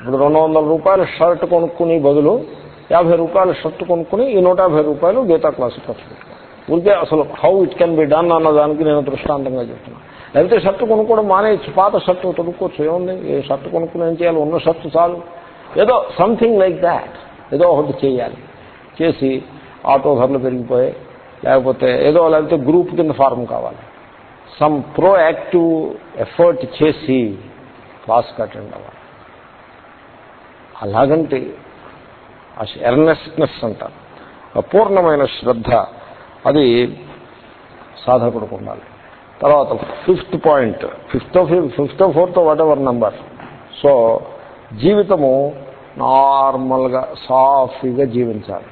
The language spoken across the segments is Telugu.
ఇప్పుడు రెండు వందల రూపాయల షర్ట్ కొనుక్కుని బదులు యాభై రూపాయల షర్ట్ కొనుక్కుని ఈ నూట యాభై రూపాయలు గీతా క్లాసు ఖర్చు ఉంటే అసలు how it can be done అన్న దానికి నేను దృష్టాంతంగా చెప్తున్నాను లేకపోతే షర్ట్ కొనుక్కోవడం మానేయచ్చు పాత షర్ట్ తొడుక్కోవచ్చు ఏముంది? ఏ షర్ట్ కొనుక్కుని ఏం చేయాలి? ఉన్న షర్ట్ చాలు. ఏదో సంథింగ్ లైక్ దాట్ ఏదో ఒకటి చేయాలి. చేసి ఆటో ధరలు పెరిగిపోయాయి. లేకపోతే ఏదో లేకపోతే గ్రూప్ కింద ఫారం కావాలి. సమ్ ప్రో యాక్టివ్ ఎఫర్ట్ చేసి క్లాస్కి అటెండ్ అవ్వాలి. అలాగంటే ఎర్నెస్నెస్ అంటారు అపూర్ణమైన శ్రద్ధ అది సాధకుడికి ఉండాలి. తర్వాత fifth point fifth fifth fourth whatever number so జీవితము నార్మల్గా సాఫీగా జీవించాలి.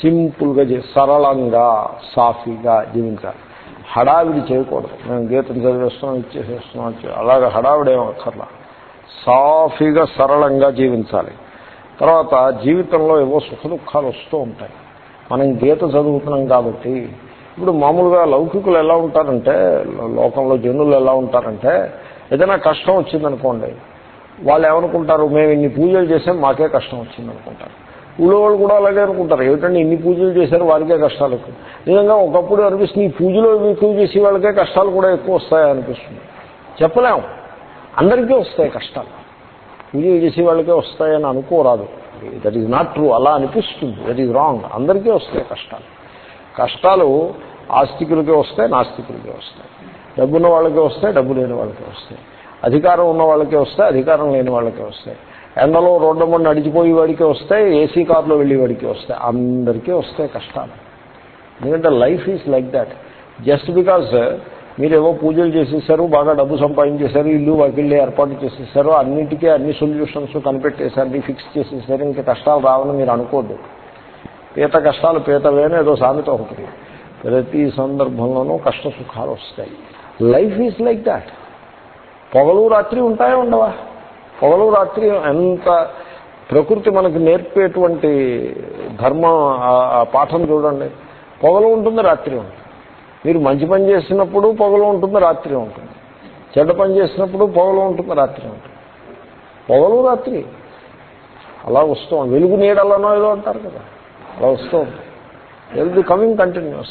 సింపుల్గా సరళంగా సాఫీగా జీవించాలి. హడావిడి చేయకూడదు. మేము గీతం చదివేస్తున్నాం ఇచ్చేసేస్తున్నాం అలాగే హడావిడి ఏం అక్కర్లా. సాఫీగా సరళంగా జీవించాలి. తర్వాత జీవితంలో ఏవో సుఖ దుఃఖాలు వస్తూ ఉంటాయి. మనం గీత చదువుతున్నాం కాబట్టి ఇప్పుడు మామూలుగా లౌకికులు ఎలా ఉంటారంటే లోకంలో జనులు ఎలా ఉంటారంటే ఏదైనా కష్టం వచ్చిందనుకోండి వాళ్ళు ఏమనుకుంటారు మేము ఇన్ని పూజలు చేసాం మాకే కష్టం వచ్చింది అనుకుంటారు ఊళ్ళో వాళ్ళు కూడా అలాగే అనుకుంటారు ఏమిటంటే ఇన్ని పూజలు చేశారు వారికే కష్టాలు ఎక్కువ. నిజంగా ఒకప్పుడు అనిపిస్తుంది ఈ పూజలో ఎక్కువ చేసే వాళ్ళకే కష్టాలు కూడా ఎక్కువ వస్తాయనిపిస్తుంది చెప్పలేము అందరికీ వస్తాయి కష్టాలు. పూజలు చేసే వాళ్ళకే వస్తాయని అనుకోరాదు. దట్ ఈజ్ నాట్ ట్రూ అలా అనిపిస్తుంది. దట్ ఈజ్ రాంగ్ అందరికీ వస్తాయి కష్టాలు. కష్టాలు ఆస్తికులకే వస్తాయి నాస్తికులకే వస్తాయి. డబ్బున్న వాళ్ళకే వస్తాయి డబ్బు లేని వాళ్ళకే వస్తాయి. అధికారం ఉన్న వాళ్ళకే వస్తాయి అధికారం లేని వాళ్ళకే వస్తాయి. ఎండలో రోడ్డు మండి నడిచిపోయే వాడికి వస్తాయి ఏసీ కార్లో వెళ్ళే వాడికి వస్తాయి. అందరికీ వస్తాయి కష్టాలు. ఎందుకంటే life is like that just because మీరేవో పూజలు చేసేసారు బాగా డబ్బు సంపాదించేశారు ఇల్లు వాకిళ్ళు ఏర్పాటు చేసేసారు అన్నింటికీ అన్ని సొల్యూషన్స్ కనిపెట్టేశారు ఫిక్స్ చేసేసారు ఇంకా కష్టాలు రావని మీరు అనుకోద్దు. పీత కష్టాలు పీతవేనే ఏదో సామెత ఒకటి. ప్రతి సందర్భంలోనూ కష్ట సుఖాలు వస్తాయి. లైఫ్ ఈజ్ లైక్ దాట్ పొగలు రాత్రి ఉంటాయా ఉండవా? పొగలు రాత్రి ఎంత ప్రకృతి మనకు నేర్పేటువంటి ధర్మం పాఠం చూడండి. పొగలు ఉంటుంది రాత్రి ఉంటుంది. మీరు మంచి పని చేసినప్పుడు పొగలు ఉంటుంది రాత్రి ఉంటుంది. చెడ్డ పని చేసినప్పుడు పొగలు ఉంటుంది రాత్రి ఉంటుంది. పొగలు రాత్రి. అలా వస్తూ వెలుగు నీడలనో ఏదో అంటారు కదా. అలా వస్తూ ఉంటుంది వెలుగు కమింగ్ కంటిన్యూస్.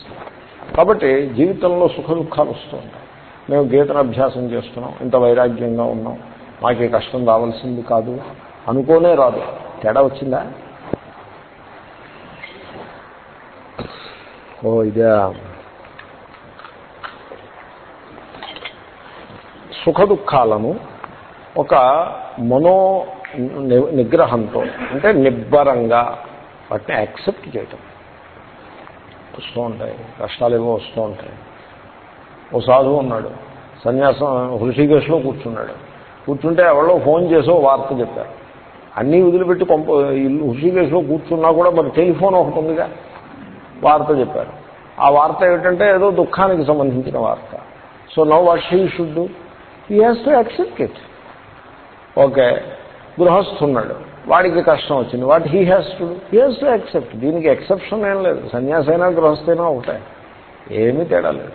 కాబట్టి జీవితంలో సుఖ దుఃఖాలు వస్తూ ఉంటాయి. మేము గీతను అభ్యాసం చేస్తున్నాం. ఇంత వైరాగ్యంగా ఉన్నాం. మాకే కష్టం రావాల్సింది కాదు. అనుకోనే రాదు. తేడా వచ్చిందా? ఓ ఇదే. సుఖ దుఃఖాలను ఒక మనో నిగ్రహంతో అంటే నిబ్బరంగా వాటిని యాక్సెప్ట్ చేయటం. వస్తూ ఉంటాయి. కష్టాలు ఏవో వస్తూ ఉంటాయి. ఓ సాధువు ఉన్నాడు. సన్యాసం హృషికేశ్లో కూర్చున్నాడు. కూర్చుంటే ఎవరో ఫోన్ చేసో వార్త చెప్పారు. అన్నీ వదిలిపెట్టి కొంప హృషికేశ్లో కూర్చున్నా కూడా మరి టెలిఫోన్ ఒకటి ఉందిగా. వార్త చెప్పారు. ఆ వార్త ఏమిటంటే ఏదో దుఃఖానికి సంబంధించిన వార్త. So now what she should he has to accept it okay గృహస్థున్నాడు. వాడికి కష్టం వచ్చింది. What he has to he has to accept దీనికి ఎక్సెప్షన్ ఏం లేదు. సన్యాసైనా గృహస్థైనా ఒకటే. ఏమీ తేడా లేదు.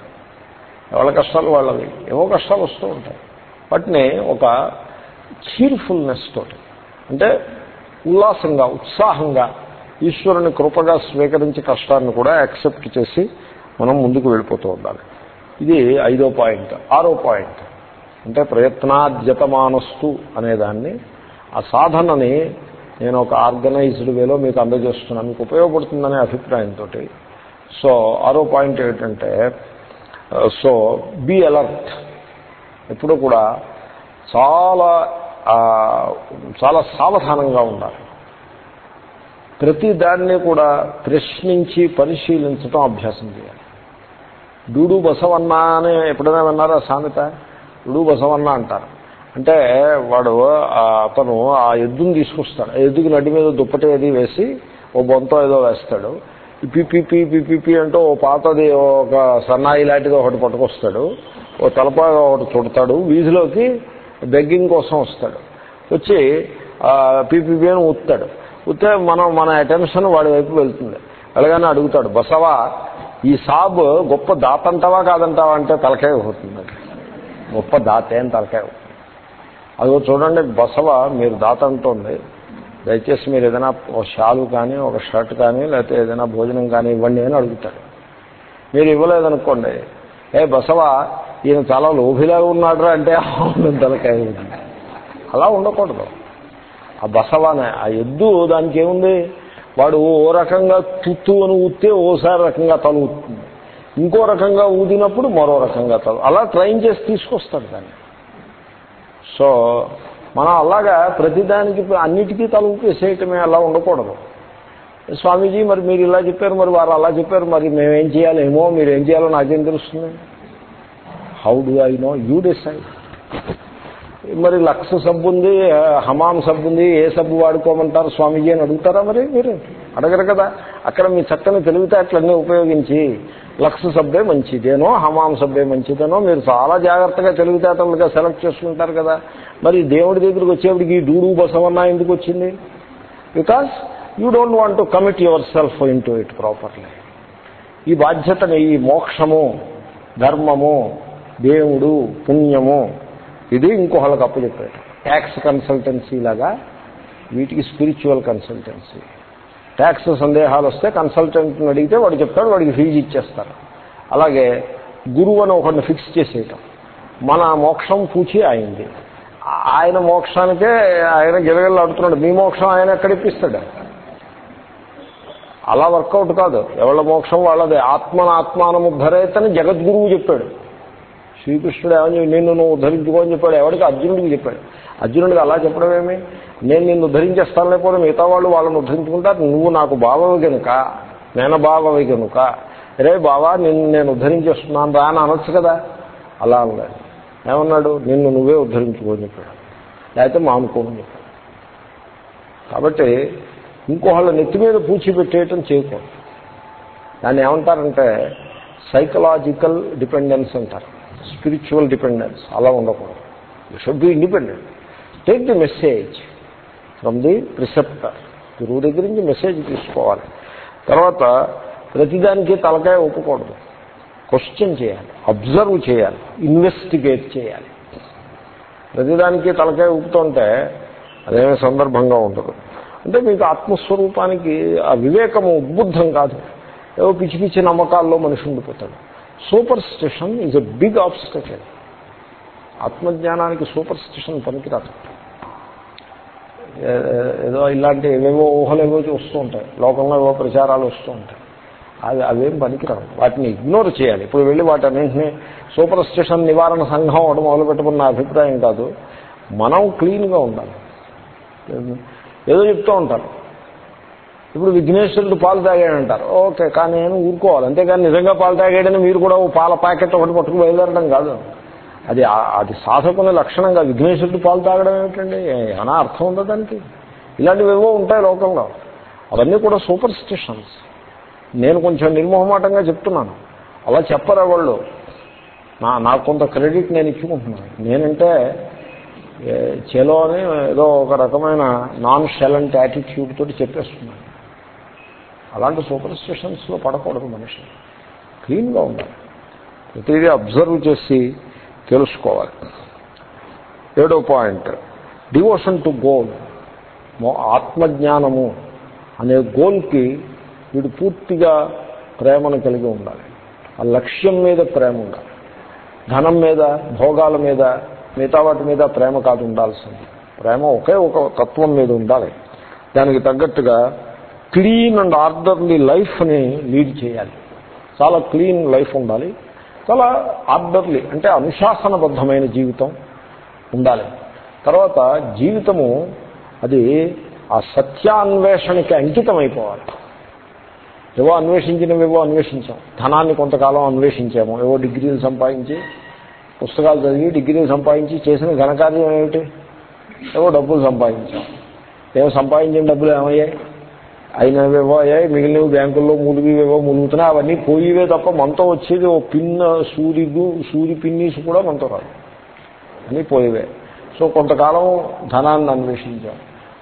ఎవరి కష్టాలు వాళ్ళవి. ఏవో కష్టాలు వస్తూ ఉంటాయి. వాటిని ఒక చీర్ఫుల్నెస్ తోటి అంటే ఉల్లాసంగా ఉత్సాహంగా ఈశ్వరుని కృపగా స్వీకరించి కష్టాన్ని కూడా యాక్సెప్ట్ చేసి మనం ముందుకు వెళ్ళిపోతూ ఉండాలి. ఇది ఐదో పాయింట్ ఆరో పాయింట్ అంటే ప్రయత్నాద్యతమానస్తు అనేదాన్ని. ఆ సాధనని నేను ఒక ఆర్గనైజ్డ్ వేలో మీకు అందజేస్తున్నాను. మీకు ఉపయోగపడుతుందనే అభిప్రాయంతో సో ఆరో పాయింట్ ఏమిటంటే సో బీ అలర్ట్. ఎప్పుడు కూడా చాలా చాలా సావధానంగా ఉండాలి. ప్రతిదాన్ని కూడా ప్రశ్నించి పరిశీలించడం అభ్యాసం చేయాలి. డూడు బసవన్న అని ఎప్పుడైనా విన్నారా సామెత? డూడు బసవన్న అంటారు. అంటే వాడు అతను ఆ ఎద్దుని తీసుకొస్తాడు. ఆ ఎద్దుకి నడ్డి మీద దుప్పటి అది వేసి ఓ బొంత ఏదో వేస్తాడు. పిపిపి పిపిపి అంటూ ఓ పాతది ఒక సన్నాయి లాంటిది ఒకటి పట్టుకొస్తాడు. ఓ తలప ఒకటి చుడతాడు. వీధిలోకి బెగ్గింగ్ కోసం వస్తాడు. వచ్చి పీపీపీ అని ఊత్తాడు. ఊతే మనం మన అటెన్షన్ వాడి వైపు వెళ్తుంది. వెళ్ళగానే అడుగుతాడు బసవా ఈ సాబ్ గొప్ప దాతంటావా కాదంటావా? అంటే తలకాయ అది గొప్ప దాతే అని తలకాయ. అదిగో చూడండి బసవ మీరు దాత అంటుంది దయచేసి మీరు ఏదైనా ఒక షాలు కానీ ఒక షర్ట్ కానీ లేకపోతే ఏదైనా భోజనం కానీ ఇవ్వండి అని అడుగుతాడు. మీరు ఇవ్వలేదనుకోండి ఏ బసవ ఈయన చాలా లోభిలాగా ఉన్నాడు అంటే అవును తలకాయ ఉంటుంది. అలా ఉండకూడదు. ఆ బసవానే ఆ ఎద్దు దానికి ఏముంది? వాడు ఓ రకంగా తుత్తు అని ఊస్తే ఓసారి రకంగా తల ఊతుంది ఇంకో రకంగా ఊదినప్పుడు మరో రకంగా తల అలా ట్రైన్ చేసి తీసుకొస్తాడు దాన్ని. సో మనం అలాగా ప్రతిదానికి అన్నిటికీ తల ఊపేసేయటమే అలా ఉండకూడదు. స్వామీజీ మరి మీరు ఇలా చెప్పారు మరి వారు అలా చెప్పారు మరి మేమేం చేయాలేమో మీరు ఏం చేయాలో నాకేం తెలుస్తుంది? How do I know you decide మరి లక్స్ సబ్బు ఉంది హమాం సబ్బు ఉంది ఏ సబ్బు వాడుకోమంటారు స్వామీజీ అని అడుగుతారా మరి మీరు? అడగరు కదా. అక్కడ మీ చక్కని తెలివితేటలన్నీ ఉపయోగించి లక్స్ సబ్బే మంచిదేనో హమాం సబ్బే మంచిదేనో మీరు చాలా జాగ్రత్తగా తెలివితేటలుగా సెలెక్ట్ చేసుకుంటారు కదా. మరి దేవుడి దగ్గరికి వచ్చేప్పటికి ఈ డూడు బసమన్నా ఎందుకు వచ్చింది? Because you don't want to commit yourself into it properly ఈ బాధ్యతని ఈ మోక్షము ధర్మము దేవుడు పుణ్యము ఇది ఇంకొకళ్ళకి అప్పచెప్పాడు ట్యాక్స్ కన్సల్టెన్సీ లాగా వీటికి స్పిరిచువల్ కన్సల్టెన్సీ ట్యాక్స్ సందేహాలు వస్తే కన్సల్టెంట్ని అడిగితే వాడు చెప్తాడు వాడికి ఫీజు ఇచ్చేస్తారు. అలాగే గురువు అని ఒకరిని ఫిక్స్ చేసేయటం. మన మోక్షం పూచి అయింది. ఆయన మోక్షానికే ఆయన గిలగిల్లాడుతున్నాడు. మీ మోక్షం ఆయన ఎక్కడ ఇప్పిస్తాడు? అలా వర్కౌట్ కాదు. ఎవళ్ళ మోక్షం వాళ్ళది. ఆత్మన ఆత్మానముద్ధరేతని జగద్గురువు చెప్పాడు. శ్రీకృష్ణుడు ఏమని నిన్ను నువ్వు ఉద్ధరించుకో అని చెప్పాడు. ఎవరికి అర్జునుడికి చెప్పాడు. అర్జునుడికి అలా చెప్పడం ఏమి? నేను నిన్ను ఉద్ధరించేస్తాను లేకపోతే మిగతా వాళ్ళు వాళ్ళని ఉద్ధరించుకుంటారు. నువ్వు నాకు బావవి కనుక నేను బావవి కనుక రే బావా నిన్ను నేను ఉద్ధరించేస్తున్నాను రా అని అనొచ్చు కదా. అలా అన్నాడు ఏమన్నాడు? నిన్ను నువ్వే ఉద్ధరించుకోని చెప్పాడు. లేకపోతే మానుకోని చెప్పాడు. కాబట్టి ఇంకోళ్ళ నెత్తి మీద పూచిపెట్టేయటం చేయకూడదు. దాన్ని ఏమంటారంటే సైకలాజికల్ డిపెండెన్స్ అంటారు. స్పిరిచువల్ డిపెండెన్స్ అలా ఉండకూడదు. You should be independent take the message from the preceptor గురువు దగ్గర నుంచి మెసేజ్ తీసుకోవాలి. తర్వాత ప్రతిదానికి తలకాయ ఒప్పుకూడదు క్వశ్చన్ చేయాలి. అబ్జర్వ్ చేయాలి. ఇన్వెస్టిగేట్ చేయాలి. ప్రతిదానికి తలకాయ ఊపుతుంటే అదేమీ సందర్భంగా ఉండదు. అంటే మీకు ఆత్మస్వరూపానికి ఆ వివేకము ఉద్బుద్ధం కాదు. ఏవో పిచ్చి పిచ్చి నమ్మకాల్లో మనిషి ఉండిపోతాడు. Superstition is a big obstacle. ఆత్మజ్ఞానానికి superstition పనికిరాదు ఏదో ఇలాంటి ఏవేవో ఊహలు ఏవో వస్తూ ఉంటాయి. లోకంలో ఏవో ప్రచారాలు వస్తూ ఉంటాయి. అవి అవేం పనికిరావు. వాటిని ఇగ్నోర్ చేయాలి. ఇప్పుడు వెళ్ళి వాటన్నింటినీ సూపర్ స్టిషన్ నివారణ సంఘం ఒకటి మొదలుపెట్టుకున్న నా అభిప్రాయం కాదు. మనం క్లీన్గా ఉండాలి. ఏదో చెప్తూ ఉంటారు. ఇప్పుడు విఘ్నేశ్వరుడు పాలు తాగాడంటారు. ఓకే కానీ నేను ఊరుకోవాలి. అంతేకాని నిజంగా పాలు తాగాడని మీరు కూడా ఓ పాల ప్యాకెట్ ఒకటి పట్టుకు బయలుదేరడం కాదు. అది అది సాధకుని లక్షణంగా విఘ్నేశ్వరుడు పాలు తాగడం ఏమిటండి? ఏమైనా అర్థం ఉందా దానికి? ఇలాంటివి ఏవో ఉంటాయి లోకంలో. అవన్నీ కూడా సూపర్ స్టిషన్స్ నేను కొంచెం నిర్మోహమాటంగా చెప్తున్నాను. అలా చెప్పరా వాళ్ళు? నా నాకు కొంత క్రెడిట్ నేను ఇచ్చుకుంటున్నాను. నేనంటే చేలో అని ఏదో ఒక రకమైన నాన్ షెలంట్ యాటిట్యూడ్ తోటి చెప్పేస్తున్నాను. అలాంటి సూపర్ స్టిషన్స్లో పడకూడదు మనిషి. క్లీన్గా ఉండాలి. ప్రతిదీ అబ్జర్వ్ చేసి తెలుసుకోవాలి. ఏడో పాయింట్. Devotion to goal. ఆత్మజ్ఞానము అనే గోల్కి వీడు పూర్తిగా ప్రేమను కలిగి ఉండాలి. ఆ లక్ష్యం మీద ప్రేమ ఉండాలి. ధనం మీద భోగాల మీద మిగతా వాటి మీద ప్రేమ కాదు ఉండాల్సింది. ప్రేమ ఒకే ఒక తత్వం మీద ఉండాలి. దానికి తగ్గట్టుగా క్లీన్ అండ్ ఆర్డర్లీ లైఫ్ని లీడ్ చేయాలి. చాలా క్లీన్ లైఫ్ ఉండాలి. చాలా ఆర్డర్లీ అంటే అనుశాసనబద్ధమైన జీవితం ఉండాలి. తర్వాత జీవితము అది ఆ సత్యాన్వేషణకి అంకితం అయిపోవాలి ఏవో అన్వేషించినవేవో అన్వేషించాం. ధనాన్ని కొంతకాలం అన్వేషించాము. ఏవో డిగ్రీలు సంపాదించి పుస్తకాలు చదివి డిగ్రీలు సంపాదించి చేసిన ఘనకార్యం ఏమిటి? ఏవో డబ్బులు సంపాదించాం. ఏవో సంపాదించిన డబ్బులు ఏమయ్యాయి? అయినవేవో అయ్యాయి మిగిలినవి బ్యాంకుల్లో మూలిగివేవో ములుగుతున్నాయి. అవన్నీ పోయివే తప్ప మనతో వచ్చేది ఓ పిన్న సూరిగు సూరి పిన్నీసు కూడా మనతో రాదు. అన్నీ పోయివే. సో కొంతకాలం ధనాన్ని అన్వేషించాం.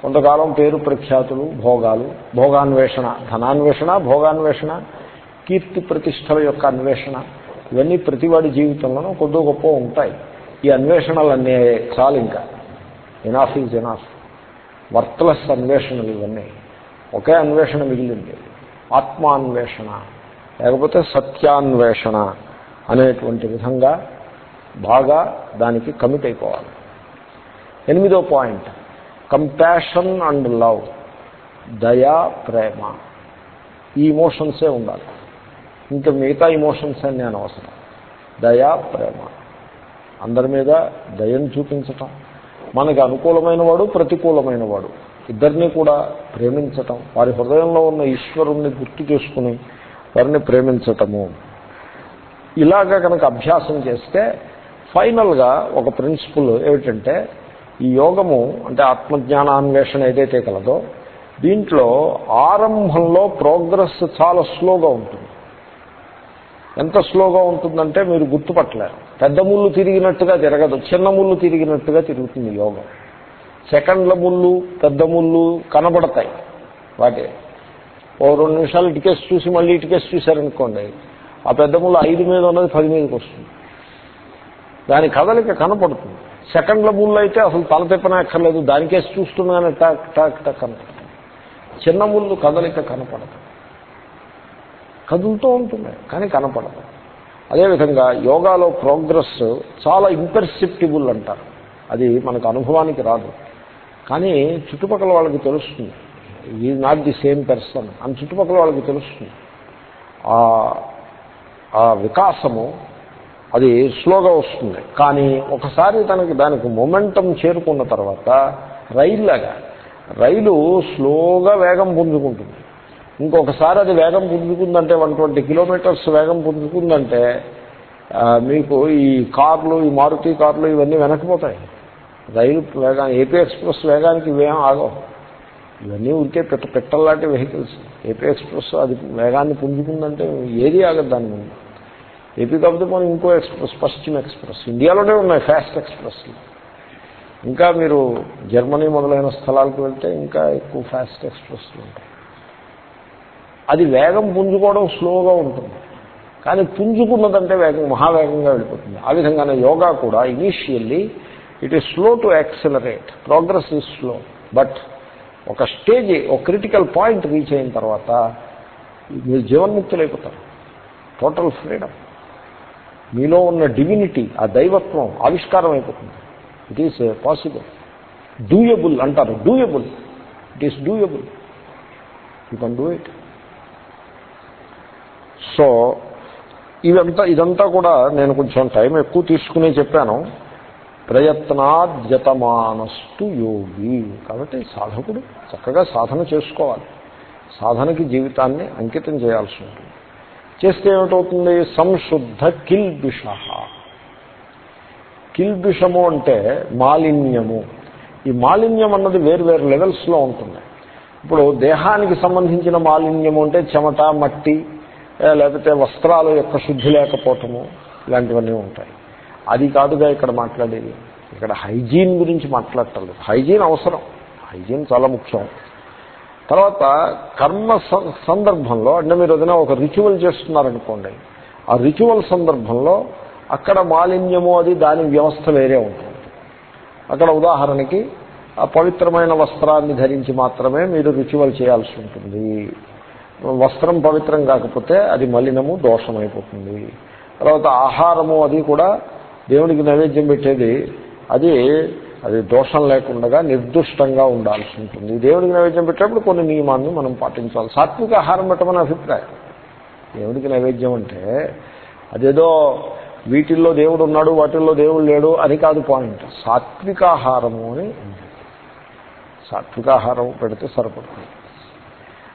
కొంతకాలం పేరు ప్రఖ్యాతులు భోగాలు భోగాన్వేషణ. ధనాన్వేషణ భోగాన్వేషణ కీర్తి ప్రతిష్టల యొక్క అన్వేషణ. ఇవన్నీ ప్రతివాడి జీవితంలోనూ కొద్ది గొప్ప ఉంటాయి. ఈ అన్వేషణలన్నీ చాలు ఇంకా. ఎనాఫ్ ఈజ్ ఎనాఫ్ వర్త్లెస్ అన్వేషణలు ఇవన్నీ. ఒకే అన్వేషణ మిగిలింది. ఆత్మాన్వేషణ లేకపోతే సత్యాన్వేషణ అనేటువంటి విధంగా బాగా దానికి కమిట్ అయిపోవాలి. ఎనిమిదో పాయింట్ కంపాషన్ అండ్ లవ్ దయా ప్రేమ. ఈ ఇమోషన్సే ఉండాలి. ఇంకా మిగతా ఇమోషన్స్ అన్నీ అనవసరం దయా ప్రేమ. అందరి మీద దయను చూపించటం. మనకు అనుకూలమైన వాడు ప్రతికూలమైన వాడు. ఇద్దరిని కూడా ప్రేమించటం వారి హృదయంలో ఉన్న ఈశ్వరుణ్ణి గుర్తు చేసుకుని వారిని ప్రేమించటము. ఇలాగా కనుక అభ్యాసం చేస్తే ఫైనల్గా ఒక ప్రిన్సిపుల్ ఏమిటంటే ఈ యోగము అంటే ఆత్మజ్ఞానాన్వేషణ ఏదైతే కలదో దీంట్లో ఆరంభంలో ప్రోగ్రెస్ చాలా స్లోగా ఉంటుంది. ఎంత స్లోగా ఉంటుందంటే మీరు గుర్తుపట్టలేరు. పెద్ద ముళ్ళు తిరిగినట్టుగా తిరగదు చిన్న ముళ్ళు తిరిగినట్టుగా తిరుగుతుంది యోగం. సెకండ్ల ముళ్ళు పెద్ద ముళ్ళు కనబడతాయి. వాటి ఓ రెండు నిమిషాలు ఇటుకేసి చూసి మళ్ళీ ఇటుకేసి చూశారనుకోండి ఆ పెద్ద ముళ్ళు ఐదు మీద ఉన్నది పది మీదకి వస్తుంది. దాని కదలిక కనపడుతుంది. సెకండ్ల ముళ్ళు అయితే అసలు తల తిప్పనక్కర్లేదు దానికేసి చూస్తున్నానే టాక్ టాక్ టక్ కనపడుతుంది. చిన్న ముళ్ళు కదలిక కనపడదు. కదులుతూ ఉంటుంది కానీ కనపడదు. అదేవిధంగా యోగాలో ప్రోగ్రెస్ చాలా ఇంపెర్సెప్టిబుల్ అంటారు. అది మనకు అనుభవానికి రాదు. కానీ చుట్టుపక్కల వాళ్ళకి తెలుస్తుంది. ఈ నాట్ ది సేమ్ పర్సన్ అని చుట్టుపక్కల వాళ్ళకి తెలుస్తుంది. ఆ వికాసము అది స్లోగా వస్తుంది. కానీ ఒకసారి తనకి దానికి మొమెంటం చేరుకున్న తర్వాత రైల్లాగా రైలు స్లోగా వేగం పుంజుకుంటుంది. ఇంకొకసారి అది వేగం పుంజుకుందంటే వన్ ట్వంటీ కిలోమీటర్స్ వేగం పుంజుకుందంటే మీకు ఈ కార్లు ఈ మారుతి కార్లు ఇవన్నీ వెనక్కిపోతాయి. రైలు వేగా ఏపీ ఎక్స్ప్రెస్ వేగానికి ఇవేం ఆగవు. ఇవన్నీ ఉంటే పెట్ట పెట్టల్లాంటి వెహికల్స్. ఏపీ ఎక్స్ప్రెస్ అది వేగాన్ని పుంజుకుందంటే ఏది ఆగదు దాని ముందు. ఏపీ కాకపోతే మనం ఇంకో ఎక్స్ప్రెస్ పశ్చిమ ఎక్స్ప్రెస్. ఇండియాలోనే ఉన్నాయి ఫాస్ట్ ఎక్స్ప్రెస్లు. ఇంకా మీరు జర్మనీ మొదలైన స్థలాలకు వెళ్తే ఇంకా ఎక్కువ ఫాస్ట్ ఎక్స్ప్రెస్లు ఉంటాయి. అది వేగం పుంజుకోవడం స్లోగా ఉంటుంది. కానీ పుంజుకున్నదంటే వేగం మహావేగంగా వెళ్ళిపోతుంది. ఆ విధంగానే యోగా కూడా initially it is slow to accelerate progress is slow but ఒక స్టేజ్ ఒక క్రిటికల్ పాయింట్ రీచ్ అయిన తర్వాత మీరు జీవన్ముక్తులైపోతారు. టోటల్ ఫ్రీడమ్ మీలో ఉన్న డివినిటీ ఆ దైవత్వం ఆవిష్కారం అయిపోతుంది it is possible uh, doable అంటారు. Doable it is doable you can do it so ఇదంతా ఇదంతా కూడా నేను కొంచెం టైం ఎక్కువ తీసుకునే చెప్పాను. ప్రయత్నాద్యతమానస్తు యోగి. కాబట్టి సాధకుడు చక్కగా సాధన చేసుకోవాలి. సాధనకి జీవితాన్ని అంకితం చేయాల్సి ఉంటుంది. చేస్తే ఏమిటవుతుంది? సంశుద్ధ కిల్బిష కిల్బిషము అంటే మాలిన్యము. ఈ మాలిన్యం అన్నది వేరు వేరు లెవెల్స్లో ఉంటుంది. ఇప్పుడు దేహానికి సంబంధించిన మాలిన్యము అంటే చెమట మట్టి లేకపోతే వస్త్రాల యొక్క శుద్ధి లేకపోవటము ఇలాంటివన్నీ ఉంటాయి. అది కాదుగా ఇక్కడ మాట్లాడేది. ఇక్కడ హైజీన్ గురించి మాట్లాడటం. హైజీన్ అవసరం. హైజీన్ చాలా ముఖ్యం. తర్వాత కర్మ సందర్భంలో అంటే మీరు ఏదైనా ఒక రిచువల్ చేస్తున్నారనుకోండి ఆ రిచువల్ సందర్భంలో అక్కడ మాలిన్యము అది దాని వ్యవస్థ వేరే ఉంటుంది. అక్కడ ఉదాహరణకి ఆ పవిత్రమైన వస్త్రాన్ని ధరించి మాత్రమే మీరు రిచువల్ చేయాల్సి ఉంటుంది. వస్త్రం పవిత్రం కాకపోతే అది మలినము దోషమైపోతుంది. తర్వాత ఆహారము అది కూడా దేవునికి నైవేద్యం పెట్టేది అది అది దోషం లేకుండా నిర్దుష్టంగా ఉండాల్సి ఉంటుంది. దేవుడికి నైవేద్యం పెట్టేప్పుడు కొన్ని నియమాన్ని మనం పాటించాలి. సాత్విక ఆహారం పెట్టమని అభిప్రాయం. దేవుడికి నైవేద్యం అంటే అదేదో వీటిల్లో దేవుడు ఉన్నాడు వాటిల్లో దేవుడు లేడు అని కాదు పాయింట్. సాత్వికాహారము అని సాత్వికాహారం పెడితే సరిపడుతుంది.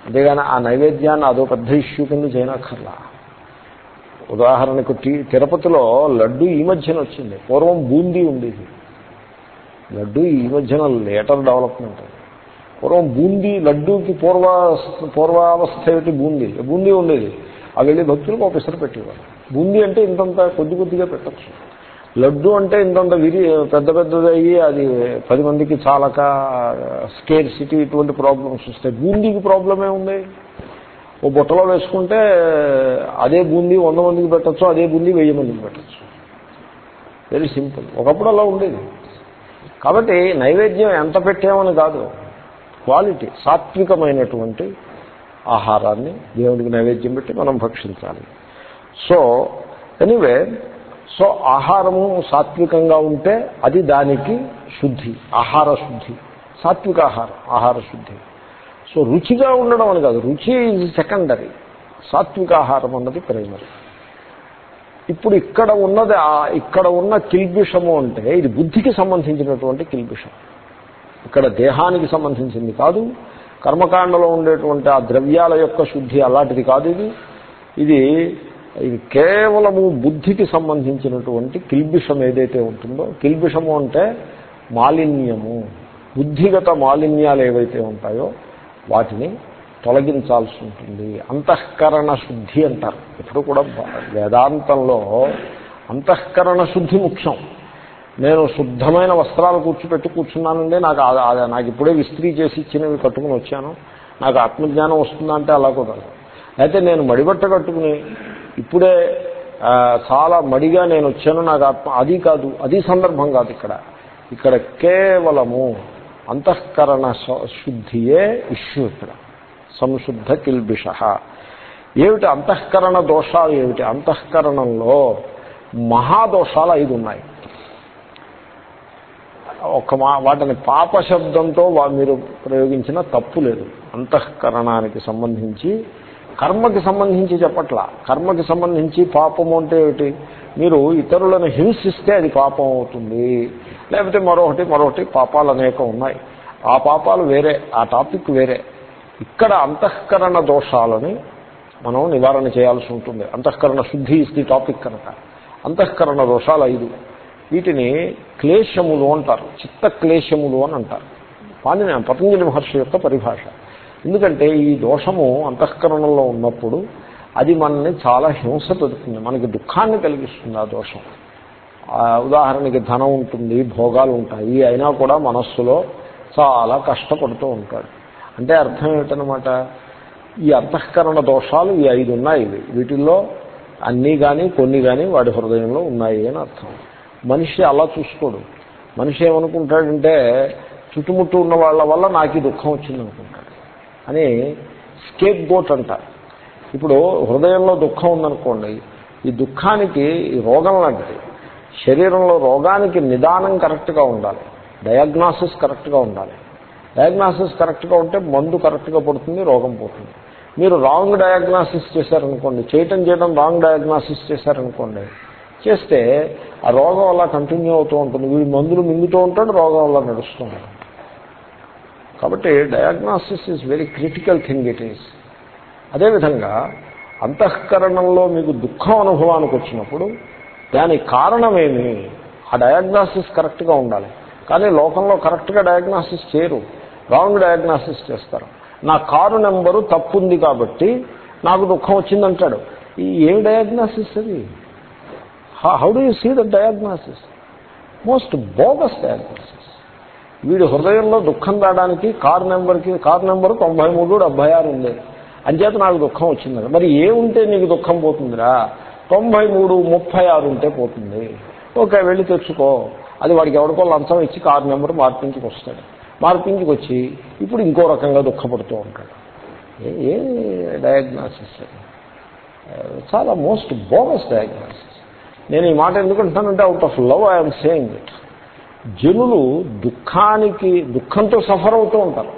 అంతేగాని ఆ నైవేద్యాన్ని అదో పెద్ద ఇష్యూ కింద చేయనక్కర్లా. ఉదాహరణకు తిరుపతిలో లడ్డు ఈ మధ్యన వచ్చింది. పూర్వం బూందీ ఉండేది. లడ్డు ఈ మధ్యన లేటర్ డెవలప్మెంట్ పూర్వం బూందీ లడ్డూకి పూర్వ పూర్వావస్థ ఏమిటి? బూందీ. బూందీ ఉండేది. అవి వెళ్ళి భక్తులకు ఒక పిసర పెట్టేవారు. బూందీ అంటే ఇంతంత కొద్ది కొద్దిగా పెట్టచ్చు. లడ్డు అంటే ఇంతంత విరి పెద్ద పెద్దది అయ్యి అది పది మందికి చాలక స్కేర్ సిటీ ఇటువంటి ప్రాబ్లమ్స్ వస్తాయి. బూందీకి ప్రాబ్లమే ఉంది ఓ బుట్టలో వేసుకుంటే అదే బూందీ వంద మందికి పెట్టచ్చు అదే బూందీ వెయ్యి మందికి పెట్టచ్చు. వెరీ సింపుల్ ఒకప్పుడు అలా ఉండేది. కాబట్టి నైవేద్యం ఎంత పెట్టామని కాదు. క్వాలిటీ సాత్వికమైనటువంటి ఆహారాన్ని దేవుడికి నైవేద్యం పెట్టి మనం భక్షించాలి. సో ఎనీవే సో ఆహారము సాత్వికంగా ఉంటే అది దానికి శుద్ధి ఆహార శుద్ధి సాత్విక ఆహారం ఆహార శుద్ధి. సో రుచిగా ఉండడం అని కాదు. రుచి ఈజ్ సెకండరీ సాత్విక ఆహారం అన్నది ప్రైమరీ ఇప్పుడు ఇక్కడ ఉన్నది ఇక్కడ ఉన్న కిల్బిషము అంటే ఇది బుద్ధికి సంబంధించినటువంటి కిల్బిషం. ఇక్కడ దేహానికి సంబంధించింది కాదు. కర్మకాండలో ఉండేటువంటి ఆ ద్రవ్యాల యొక్క శుద్ధి అలాంటిది కాదు ఇది. ఇది ఇది కేవలము బుద్ధికి సంబంధించినటువంటి కిల్బిషం ఏదైతే ఉంటుందో కిల్బిషము అంటే మాలిన్యము. బుద్ధిగత మాలిన్యాలు ఏవైతే ఉంటాయో వాటిని తొలగించాల్సి ఉంటుంది. అంతఃకరణ శుద్ధి అంటారు. ఇప్పుడు కూడా వేదాంతంలో అంతఃకరణ శుద్ధి ముఖ్యం. నేను శుద్ధమైన వస్త్రాలు కూర్చోపెట్టి కూర్చున్నానండి. నాకు నాకు ఇప్పుడే విస్త్రీ చేసి ఇచ్చినవి కట్టుకుని వచ్చాను. నాకు ఆత్మజ్ఞానం వస్తుందంటే అలా కుదరదు. అయితే నేను మడిబట్ట కట్టుకుని ఇప్పుడే చాలా మడిగా నేను వచ్చాను. నాకు ఆత్మ అది కాదు అది సందర్భం కాదు ఇక్కడ. ఇక్కడ కేవలము అంతఃకరణ శుద్ధియే ఇష్యూ ఇక్కడ సంశుద్ధ కిల్బిష. ఏమిటి అంతఃకరణ దోషాలు ఏమిటి? అంతఃకరణంలో మహాదోషాలు ఐదు ఉన్నాయి. ఒక మా వాటిని పాప శబ్దంతో మీరు ప్రయోగించిన తప్పు లేదు. అంతఃకరణానికి సంబంధించి కర్మకి సంబంధించి చెప్పట్ల. కర్మకి సంబంధించి పాపము అంటే ఏమిటి? మీరు ఇతరులను హింసిస్తే అది పాపం అవుతుంది. లేకపోతే మరొకటి మరొకటి పాపాలు అనేక ఉన్నాయి. ఆ పాపాలు వేరే ఆ టాపిక్ వేరే. ఇక్కడ అంతఃకరణ దోషాలని మనం నివారణ చేయాల్సి ఉంటుంది. అంతఃకరణ శుద్ధి ఇస్ ది టాపిక్ కనుక. అంతఃకరణ దోషాలు ఐదు. వీటిని క్లేశములు అంటారు. చిత్త క్లేశములు అని అంటారు. పాని పతంజలి మహర్షి యొక్క పరిభాష. ఎందుకంటే ఈ దోషము అంతఃకరణలో ఉన్నప్పుడు అది మనల్ని చాలా హింస పెడుతుంది. మనకి దుఃఖాన్ని కలిగిస్తుంది ఆ దోషం. ఉదాహరణకి ధనం ఉంటుంది భోగాలు ఉంటాయి అయినా కూడా మనస్సులో చాలా కష్టపడుతూ ఉంటాడు. అంటే అర్థం ఏమిటనమాట ఈ అంతఃకరణ దోషాలు ఈ ఐదు ఉన్నాయి వీటిల్లో అన్నీ కానీ కొన్ని కానీ వాడి హృదయంలో ఉన్నాయి అని అర్థం. మనిషి అలా చూసుకోడు. మనిషి ఏమనుకుంటాడంటే చుట్టుముట్టు ఉన్న వాళ్ళ వల్ల నాకు ఈ దుఃఖం వచ్చింది అనుకుంటాడు. అని స్కేప్ గోట్ అంటారు. ఇప్పుడు హృదయంలో దుఃఖం ఉందనుకోండి ఈ దుఃఖానికి ఈ రోగం లాంటిది. శరీరంలో రోగానికి నిదానం కరెక్ట్గా ఉండాలి. డయాగ్నాసిస్ కరెక్ట్గా ఉండాలి. డయాగ్నాసిస్ కరెక్ట్గా ఉంటే మందు కరెక్ట్గా పడుతుంది రోగం పోతుంది. మీరు రాంగ్ డయాగ్నాసిస్ చేశారనుకోండి చేయటం చేయడం రాంగ్ డయాగ్నాసిస్ చేశారనుకోండి చేస్తే ఆ రోగం అలా కంటిన్యూ అవుతూ ఉంటుంది. వీడు మందులు మింగుతూ ఉంటాడు రోగం అలా నడుస్తూ కాబట్టి diagnosis is very critical thing it is అదేవిధంగా అంతఃకరణంలో మీకు దుఃఖం అనుభవానికి వచ్చినప్పుడు దాని కారణమేమి? ఆ డయాగ్నాసిస్ కరెక్ట్గా ఉండాలి. కానీ లోకంలో కరెక్ట్గా డయాగ్నాసిస్ చేయరు. రాంగ్ డయాగ్నాసిస్ చేస్తారు. నా కారు నెంబరు తప్పుంది కాబట్టి నాకు దుఃఖం వచ్చిందంటాడు. ఈ ఏం డయాగ్నాసిస్ అది? How do you see the diagnosis most bogus diagnosis వీడి హృదయంలో దుఃఖం రావడానికి కార్ నెంబర్కి కార్ నెంబర్ తొంభై మూడు డెబ్బై ఆరు ఉంది. అంచేత నాకు దుఃఖం వచ్చింది. మరి ఏముంటే నీకు దుఃఖం పోతుందిరా? తొంభై మూడు ముప్పై ఆరు ఉంటే పోతుంది. ఓకే వెళ్ళి తెచ్చుకో. అది వాడికి ఎవరికో లంచం ఇచ్చి కారు నెంబర్ మార్పించుకు వస్తాడు. మార్పించుకు వచ్చి ఇప్పుడు ఇంకో రకంగా దుఃఖపడుతూ ఉంటాడు. ఏ డయాగ్నాసిస్ చాలా మోస్ట్ బోగస్ డయాగ్నాసిస్ నేను ఈ మాట ఎందుకంటానంటే out of love I'm saying it జనులు దుఃఖానికి దుఃఖంతో సఫర్ అవుతూ ఉంటారు.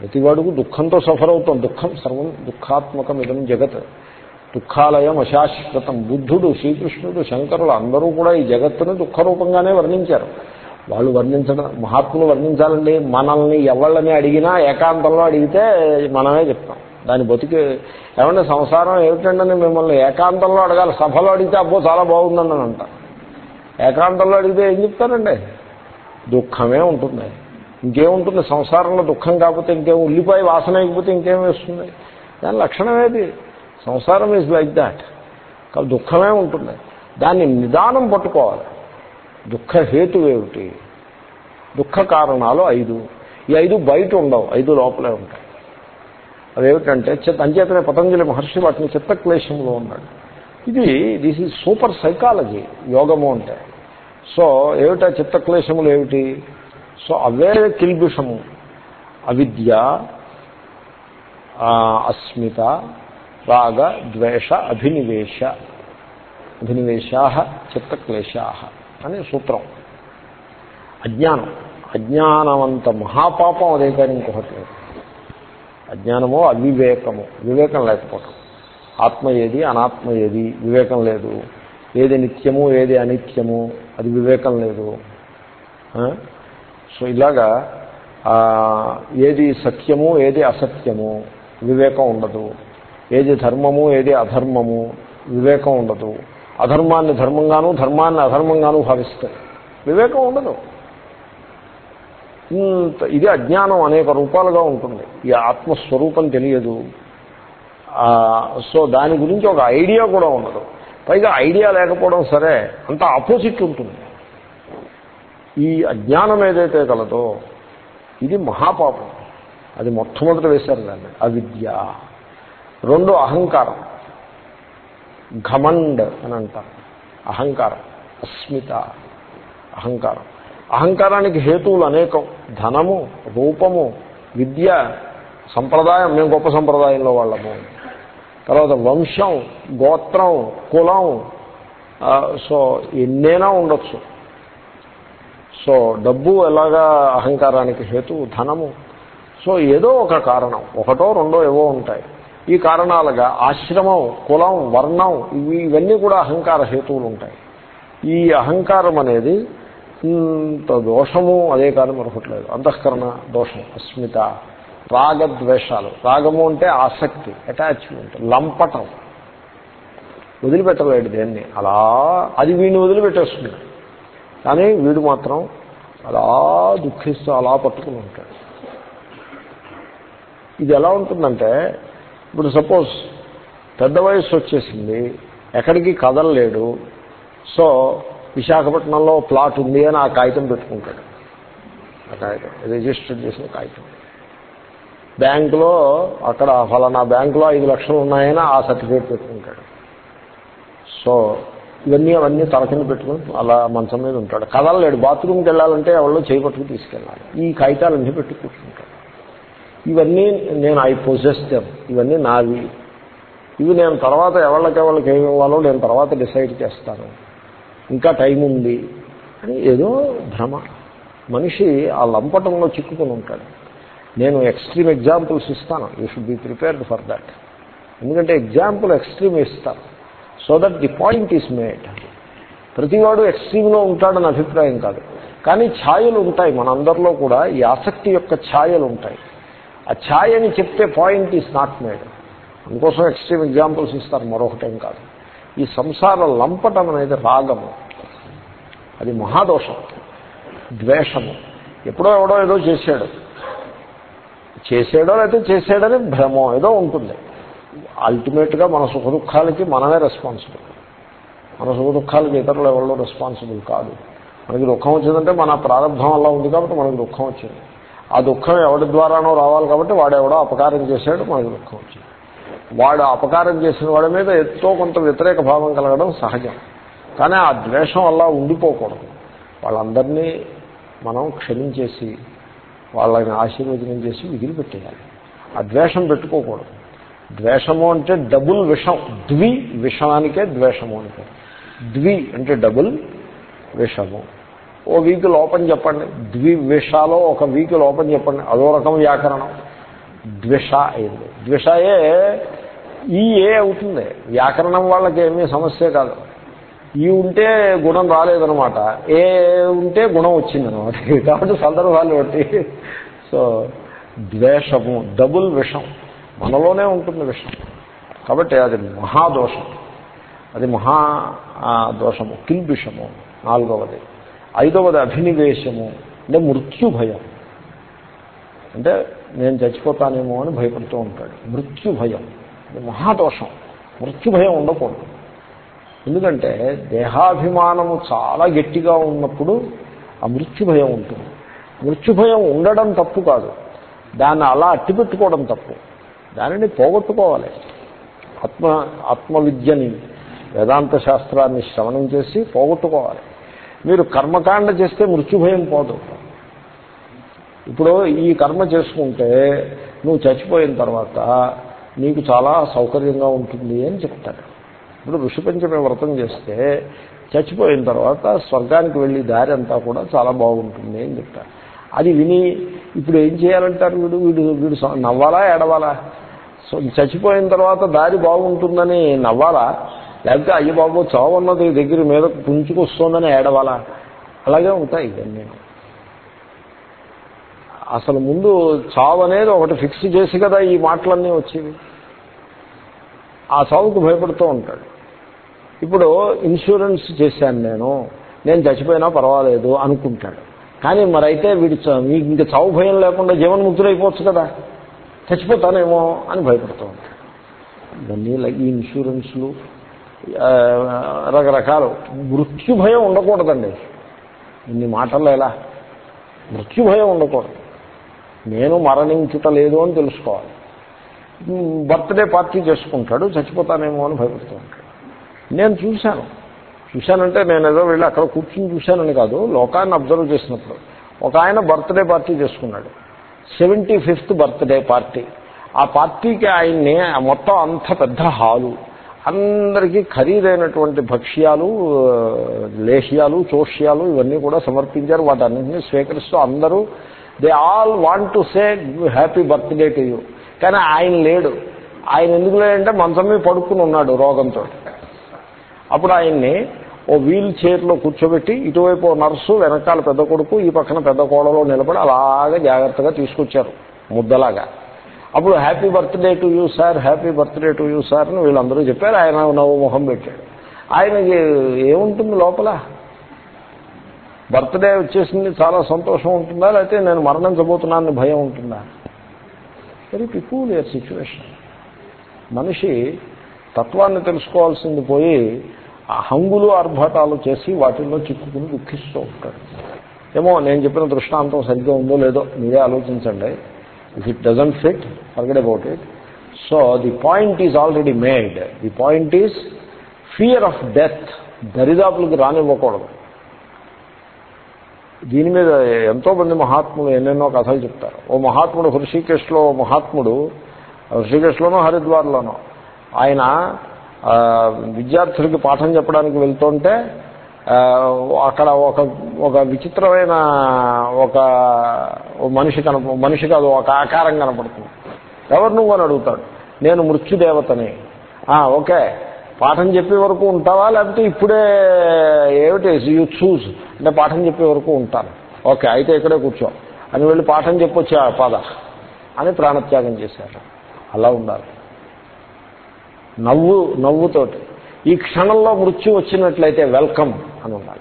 ప్రతివాడుకు దుఃఖంతో సఫర్ అవుతాం. దుఃఖం సర్వం దుఃఖాత్మకం ఇదం జగత్. దుఃఖాలయం అశాశ్వతం. బుద్ధుడు శ్రీకృష్ణుడు శంకరులు అందరూ కూడా ఈ జగత్తును దుఃఖరూపంగానే వర్ణించారు. వాళ్ళు వర్ణించడం మహాత్ములు వర్ణించాలండి. మనల్ని ఎవళ్ళని అడిగినా ఏకాంతంలో అడిగితే మనమే చెప్తాం. దాని బతికి ఏమంటే సంసారం ఏమిటండి మిమ్మల్ని ఏకాంతంలో అడగాలి. సభలో అడిగితే అబ్బో చాలా బాగుందని అంట ఏకాంతంలో అడిగితే ఏం చెప్తారండి? దుఃఖమే ఉంటుంది. ఇంకేముంటుంది? సంసారంలో దుఃఖం కాకపోతే ఇంకేం ఉల్లిపాయ వాసన అయిపోతే ఇంకేం వేస్తుంది? దాని లక్షణం ఏది? సంసారం ఈజ్ లైక్ దాట్ కాబట్టి దుఃఖమే ఉంటుంది. దాన్ని నిదానం పట్టుకోవాలి. దుఃఖ హేతు ఏమిటి? దుఃఖ కారణాలు ఐదు. ఈ ఐదు బయట ఉండవు ఐదు లోపలే ఉంటాయి. అదేమిటంటే చిత్త అంచేతనే పతంజలి మహర్షి వాటిని చిత్తక్లేశంలో ఉన్నాడు. ఇది దిస్ ఈజ్ సూపర్ సైకాలజీ యోగము అంటే. సో ఏమిటా చిత్తక్లేశములు ఏమిటి? సో అవే కిల్బిషము అవిద్య అస్మిత రాగ ద్వేష అభినివేశ. అభినివేశా చిత్తక్లేశా అని సూత్రం. అజ్ఞానం. అజ్ఞానమంత మహాపాపం అదే కానీ ఇంకొకటి లేదు. అజ్ఞానమో అవివేకము. వివేకం లేకపోవటం. ఆత్మ ఏది? అనాత్మ ఏది? వివేకం లేదు. ఏది నిత్యము? ఏది అనిత్యము? అది వివేకం లేదు. సో ఇలాగా ఏది సత్యము? ఏది అసత్యము? వివేకం ఉండదు. ఏది ధర్మము ఏది అధర్మము? వివేకం ఉండదు. అధర్మాన్ని ధర్మంగాను ధర్మాన్ని అధర్మంగాను భావిస్తాయి. వివేకం ఉండదు. ఇంత ఇది అజ్ఞానం అనేక రూపాలుగా ఉంటుంది. ఈ ఆత్మస్వరూపం తెలియదు. సో దాని గురించి ఒక ఐడియా కూడా ఉండదు. పైగా ఐడియా లేకపోవడం సరే అంత ఆపోజిట్ ఉంటుంది. ఈ అజ్ఞానం ఏదైతే కలదో ఇది మహాపాపం. అది మొట్టమొదట వేశారు దాన్ని. అవిద్య. రెండు అహంకారం. ఘమండ్ అని అంటారు. అహంకారం అస్మిత అహంకారం. అహంకారానికి హేతువులు అనేకం. ధనము రూపము విద్య సంప్రదాయం. మేము గొప్ప సంప్రదాయంలో వాళ్ళము. తర్వాత వంశం గోత్రం కులం. సో ఎన్నైనా ఉండొచ్చు. సో డబ్బు ఎలాగా అహంకారానికి హేతు ధనము. సో ఏదో ఒక కారణం. ఒకటో రెండో ఏవో ఉంటాయి. ఈ కారణాలుగా ఆశ్రమం కులం వర్ణం ఇవి ఇవన్నీ కూడా అహంకార హేతువులు ఉంటాయి ఈ అహంకారం అనేది ఇంత దోషము అదే కాదు మరొకట్లేదు అంతఃకరణ దోషం అస్మిత రాగద్వేషాలు. రాగము అంటే ఆసక్తి అటాచ్మెంట్ లంపటం. వదిలిపెట్టలేడు దేన్ని? అలా అది వీడిని వదిలిపెట్టేస్తుంది. కానీ వీడు మాత్రం అలా దుఃఖిస్తూ అలా పట్టుకుని ఉంటాడు. ఇది ఎలా ఉంటుందంటే ఇప్పుడు సపోజ్ పెద్ద వయసు వచ్చేసింది ఎక్కడికి కదలలేడు సో విశాఖపట్నంలో ప్లాట్ ఉంది అని ఆ కాగితం పెట్టుకుంటాడు. ఆ కాగితం రిజిస్టర్ చేసిన కాగితం. బ్యాంకులో అక్కడ ఫలానా బ్యాంకులో ఐదు లక్షలు ఉన్నాయని ఆ సర్టిఫికేట్ పెట్టుకుంటాడు. సో ఇవన్నీ అవన్నీ తల కింద పెట్టుకుని అలా మంచం మీద ఉంటాడు. కదలలేడు బాత్రూమ్కి వెళ్ళాలంటే ఎవరో చేపట్టుకు తీసుకెళ్ళాలి. ఈ కాగితాలన్నీ పెట్టుకుంటున్నాడు ఇవన్నీ నేను ఐ పొజెస్టం ఇవన్నీ నావి. ఇవి నేను తర్వాత ఎవరికి ఎవరికి ఏమి ఇవ్వాలో నేను తర్వాత డిసైడ్ చేస్తాను. ఇంకా టైం ఉంది. అని ఏదో భ్రమ. మనిషి ఆ లంపటంలో చిక్కుకుని ఉంటాడు. నేను ఎక్స్ట్రీమ్ ఎగ్జాంపుల్స్ ఇస్తాను. You should be prepared for that ఎందుకంటే ఎగ్జాంపుల్ ఎక్స్ట్రీమ్ ఇస్తాను so that the point is made ప్రతివాడు ఎక్స్ట్రీమ్లో ఉంటాడని అభిప్రాయం కాదు. కానీ ఛాయలు ఉంటాయి. మనందరిలో కూడా ఈ ఆసక్తి యొక్క ఛాయలు ఉంటాయి. ఆ ఛాయని చెప్తే పాయింట్ ఈస్ నాట్ మేడ్. అందుకోసం ఎక్స్ట్రీమ్ ఎగ్జాంపుల్స్ ఇస్తారు మరొకటేం కాదు. ఈ సంసార లంపటం అనేది రాగము. అది మహాదోషం ద్వేషము. ఎప్పుడో ఎవడో ఏదో చేశాడు. చేసాడో లేకపోతే చేసాడని భ్రమో ఏదో ఉంటుంది. అల్టిమేట్గా మన సుఖ దుఃఖాలకి మనమే రెస్పాన్సిబుల్ మన సుఖ దుఃఖాలకి ఇతరులు ఎవరో రెస్పాన్సిబుల్ కాదు. మనకి దుఃఖం వచ్చిందంటే మన ప్రారంభం అలా ఉంది కాబట్టి మనకు దుఃఖం వచ్చింది. ఆ దుఃఖం ఎవరి ద్వారానో రావాలి కాబట్టి వాడెవడో అపకారం చేశాడు మనకి దుఃఖం వచ్చింది. వాడు అపకారం చేసిన వాడి మీద ఎంతో కొంత వ్యతిరేక భావం కలగడం సహజం. కానీ ఆ ద్వేషం అలా ఉండిపోకూడదు. వాళ్ళందరినీ మనం క్షమించేసి వాళ్ళని ఆశీర్వచనం చేసి విదిలిపెట్టేయాలి. ఆ ద్వేషం పెట్టుకోకూడదు. ద్వేషము అంటే డబుల్ విషం. ద్వి విషానికే ద్వేషము అంటే ద్వి అంటే డబుల్ విషము. ఓ వీక్ లోపం చెప్పండి. ద్వి ఒక వీక్ లోపం చెప్పండి. అదో రకం వ్యాకరణం. ద్విష అయింది. ద్విషయే ఈ ఏ అవుతుంది. వ్యాకరణం వాళ్ళకి ఏమీ సమస్య కాదు. ఈ ఉంటే గుణం రాలేదనమాట ఏ ఉంటే గుణం వచ్చిందనమాట కాబట్టి సందర్భాలు బట్టి. సో ద్వేషము డబుల్ విషం. మనలోనే ఉంటుంది విషం. కాబట్టి అది మహాదోషం. అది మహా దోషము. కిల్బిషము. నాలుగవది. ఐదవది అభినివేశము అంటే మృత్యు భయం. అంటే నేను చచ్చిపోతానేమో అని భయపడుతూ ఉంటాడు. మృత్యు భయం. మహాదోషం. మృత్యు భయం ఉండకూడదు. ఎందుకంటే దేహాభిమానము చాలా గట్టిగా ఉన్నప్పుడు ఆ మృత్యు భయం ఉంటుంది. మృత్యు భయం ఉండడం తప్పు కాదు. దాన్ని అలా అట్టిపెట్టుకోవడం తప్పు. దానిని పోగొట్టుకోవాలి. ఆత్మ ఆత్మవిద్యని వేదాంత శాస్త్రాన్ని శ్రవణం చేసి పోగొట్టుకోవాలి. మీరు కర్మకాండ చేస్తే మృత్యుభయం పోదు. ఇప్పుడు ఈ కర్మ చేసుకుంటే నువ్వు చచ్చిపోయిన తర్వాత నీకు చాలా సౌకర్యంగా ఉంటుంది అని చెప్తాడు. ఇప్పుడు ఋషిపంచమి వ్రతం చేస్తే చచ్చిపోయిన తర్వాత స్వర్గానికి వెళ్ళి దారి అంతా కూడా చాలా బాగుంటుంది అని చెప్తారు అది విని ఇప్పుడు ఏం చేయాలంటారు వీడు? వీడు వీడు స- నవ్వాలా ఏడవాలా? సో చచ్చిపోయిన తర్వాత దారి బాగుంటుందని నవ్వాలా? లేకపోతే అయ్య బాబు చావన్నది దగ్గర మీద పుంచుకొస్తుందని ఏడవాలా? అలాగే ఉంటాయి ఇవన్నీ. అసలు ముందు చావు అనేది ఒకటి ఫిక్స్ చేసి కదా ఈ మాటలన్నీ వచ్చేవి. ఆ చావుకు భయపడుతూ ఉంటాడు. ఇప్పుడు ఇన్సూరెన్స్ చేశాను నేను నేను చచ్చిపోయినా పర్వాలేదు అనుకుంటాడు. కానీ మరైతే వీడి చ- మీకు ఇంకా చావు భయం లేకుండా జీవన్ముక్తుడైపోవచ్చు కదా. చచ్చిపోతానేమో అని భయపడుతూ ఉంటాడు. ఇవన్నీ ఈ ఇన్సూరెన్స్లు రకరకాలు. మృత్యు భయం ఉండకూడదండి. ఇన్ని మాటల్లో ఎలా? మృత్యు భయం ఉండకూడదు. నేను మరణించుటలేదు అని తెలుసుకోవాలి. బర్త్డే పార్టీ చేసుకుంటాడు చచ్చిపోతానేమో అని భయపడుతూ ఉంటాడు. నేను చూశాను. చూశానంటే నేను ఏదో వెళ్ళి అక్కడ కూర్చుని చూశానని కాదు లోకాన్ని అబ్జర్వ్ చేసినప్పుడు. ఒక ఆయన బర్త్డే పార్టీ చేసుకున్నాడు. Seventy fifth birthday party. ఆ పార్టీకి ఆయన్ని మొత్తం అంత పెద్ద హాలు. అందరికీ ఖరీదైనటువంటి భక్ష్యాలు లేహ్యాలు చోష్యాలు ఇవన్నీ కూడా సమర్పించారు. వాటన్నింటినీ స్వీకరిస్తూ అందరూ they all want to say happy birthday to you కానీ ఆయన లేడు. ఆయన ఎందుకు లేడంటే మంచం మీద పడుకుని ఉన్నాడు రోగంతో. అప్పుడు ఆయన్ని ఓ వీల్ చైర్లో కూర్చోబెట్టి ఇటువైపు నర్సు వెనకాల పెద్ద కొడుకు ఈ పక్కన పెద్ద కోడలో నిలబడి అలాగే జాగ్రత్తగా తీసుకొచ్చారు. ముద్దలాగా. అప్పుడు happy birthday to you sir happy birthday to you sir అని వీళ్ళందరూ చెప్పారు. ఆయన నవ్వు మొహం పెట్టాడు. ఆయనకి ఏముంటుంది లోపల? బర్త్డే వచ్చేసింది చాలా సంతోషం ఉంటుందా? లేకపోతే నేను మరణించబోతున్నానని భయం ఉంటుందా? వెరీ పికూలియర్ సిచ్యువేషన్ మనిషి తత్వాన్ని తెలుసుకోవాల్సింది పోయి ఆ హంగులు ఆర్భాటాలు చేసి వాటిల్లో చిక్కుకుని దుఃఖిస్తూ ఉంటాడు. ఏమో నేను చెప్పిన దృష్టాంతం సరిగ్గా ఉందో లేదో మీరే ఆలోచించండి. If it doesn't fit forget about it so the point is already made. The point is fear of death దరిదాపులకు రానివ్వకూడదు. దీని మీద ఎంతో మంది మహాత్ములు ఎన్నెన్నో కథలు చెప్తారు. ఓ మహాత్ముడు హృషికేశ్లో మహాత్ముడు హృషికేశ్లోనో హరిద్వార్లోనో. ఆయన విద్యార్థులకి పాఠం చెప్పడానికి వెళ్తుంటే అక్కడ ఒక ఒక విచిత్రమైన ఒక మనిషి కనప మనిషికి అది ఒక ఆకారం కనపడుతుంది. ఎవరు నువ్వు అని అడుగుతాడు. నేను మృత్యుదేవతని. ఓకే. పాఠం చెప్పే వరకు ఉంటావా? లేకపోతే ఇప్పుడే ఏమిటి? యూ చూస్ అంటే పాఠం చెప్పే వరకు ఉంటాను. ఓకే అయితే ఇక్కడే కూర్చో. అని వెళ్ళి పాఠం చెప్పొచ్చా పద. అని ప్రాణత్యాగం చేశారు అలా ఉండాలి. నవ్వు నవ్వుతోటి. ఈ క్షణంలో మృత్యు వచ్చినట్లయితే వెల్కమ్ అని ఉండాలి.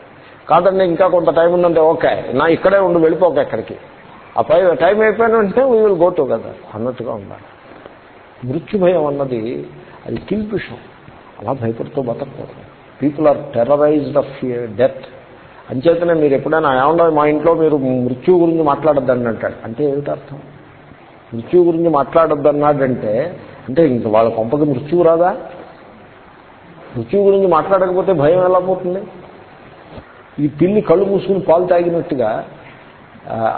కాదండి ఇంకా కొంత టైం ఉందంటే ఓకే నా ఇక్కడే ఉండి వెళ్ళిపోక ఎక్కడికి. ఆ పై టైం అయిపోయినంటే వీ విల్ గో టుగెదర్ అన్నట్టుగా ఉండాలి. మృత్యు భయం అన్నది అది కిల్పిషం అలా భయపడుతూ బతకూడదు people are terrorised of death అంచేతనే మీరు ఎప్పుడైనా ఏమన్నా మా ఇంట్లో మీరు మృత్యు గురించి మాట్లాడద్దని అంటాడు అంటే ఏమిటి అర్థం? మృత్యు గురించి మాట్లాడొద్దన్నాడంటే అంటే ఇంక వాళ్ళ కొంపకి మృత్యువు రాదా? మృత్యువు గురించి మాట్లాడకపోతే భయం ఎలా పోతుంది? ఈ పిల్లి కళ్ళు మూసుకుని పాలు తాగినట్టుగా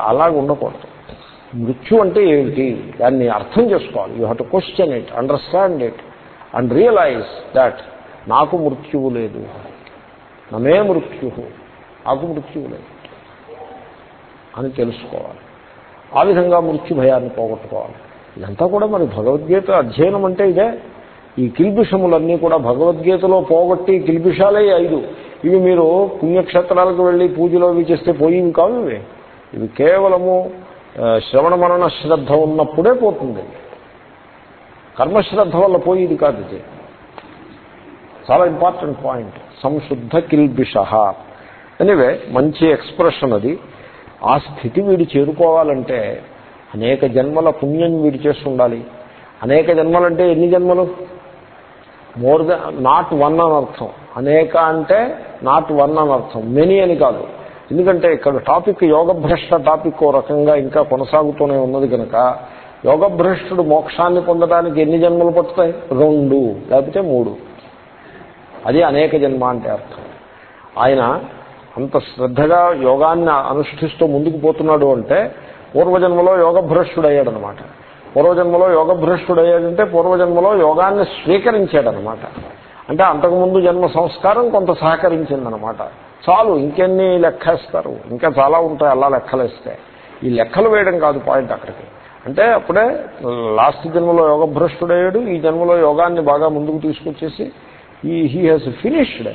అలాగ ఉండకూడదు. మృత్యు అంటే ఏమిటి? దాన్ని అర్థం చేసుకోవాలి. You have to question it understand it and realise that నాకు మృత్యువు లేదు. నమే మృత్యు నాకు మృత్యువు లేదు. అని తెలుసుకోవాలి. ఆ విధంగా మృత్యు భయాన్ని పోగొట్టుకోవాలి. ఇదంతా కూడా మరి భగవద్గీత అధ్యయనం అంటే ఇదే. ఈ కిల్బిషములన్నీ కూడా భగవద్గీతలో పోగొట్టి కిల్బిషాలే ఐదు. ఇవి మీరు పుణ్యక్షేత్రాలకు వెళ్ళి పూజలో అవి చేస్తే పోయివి కావు ఇవి. ఇవి కేవలము శ్రవణ మరణ శ్రద్ధ ఉన్నప్పుడే పోతుంది. కర్మశ్రద్ధ వల్ల పోయేది కాదు ఇది. చాలా ఇంపార్టెంట్ పాయింట్. సంశుద్ధ కిల్బిష ఎనివే మంచి ఎక్స్ప్రెషన్ అది. ఆ స్థితి వీడు చేరుకోవాలంటే అనేక జన్మల పుణ్యం వీడు చేస్తుండాలి అనేక జన్మలంటే ఎన్ని జన్మలు? మోర్ దెన్ నాట్ వన్ అని అర్థం. అనేక అంటే నాట్ వన్ అని అర్థం. మెనీ అని కాదు. ఎందుకంటే ఇక్కడ టాపిక్ యోగభ్రష్ట టాపిక్ ఓ రకంగా ఇంకా కొనసాగుతూనే ఉన్నది కనుక యోగభ్రష్టుడు మోక్షాన్ని పొందడానికి ఎన్ని జన్మలు పడుతాయి రెండు లేకపోతే మూడు. అది అనేక జన్మ అంటే అర్థం. ఆయన అంత శ్రద్ధగా యోగాన్ని అనుష్ఠిస్తూ ముందుకు పోతున్నాడు అంటే పూర్వజన్మలో యోగభ్రష్టుడు అయ్యాడనమాట పూర్వజన్మలో యోగభ్రష్టుడు అయ్యాడంటే పూర్వజన్మలో యోగాన్ని స్వీకరించాడనమాట. అంటే అంతకుముందు జన్మ సంస్కారం కొంత సహకరించిందనమాట. చాలు ఇంకెన్ని లెక్కేస్తారు? ఇంకా చాలా ఉంటాయి అలా లెక్కలేస్తే. ఈ లెక్కలు వేయడం కాదు పాయింట్ అక్కడికి. అంటే అప్పుడే లాస్ట్ జన్మలో యోగభ్రష్టుడయ్యాడు ఈ జన్మలో యోగాన్ని బాగా ముందుకు తీసుకొచ్చేసి ఈ he has finished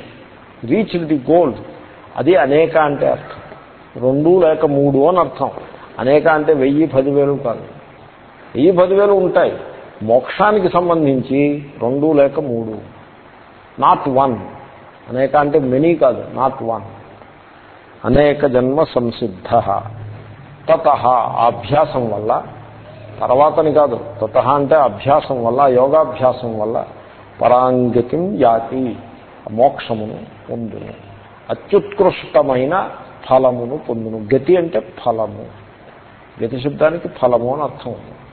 reached the goal అది అనేక అంటే అర్థం. రెండు లేక మూడు అని అర్థం. అనేక అంటే వెయ్యి పదివేలు కాదు. వెయ్యి పదివేలు ఉంటాయి. మోక్షానికి సంబంధించి రెండు లేక మూడు. నాట్ వన్ అనేక అంటే మెనీ కాదు. నాట్ వన్ అనేక జన్మ సంసిద్ధ. తత అభ్యాసం వల్ల తర్వాతని కాదు. తత అంటే అభ్యాసం వల్ల యోగాభ్యాసం వల్ల పరాంగతిం యాతి మోక్షమును పొందును. అత్యుత్కృష్టమైన ఫలమును పొందును. గతి అంటే ఫలము. గతి శబ్దానికి ఫలము అని అర్థం ఉంది.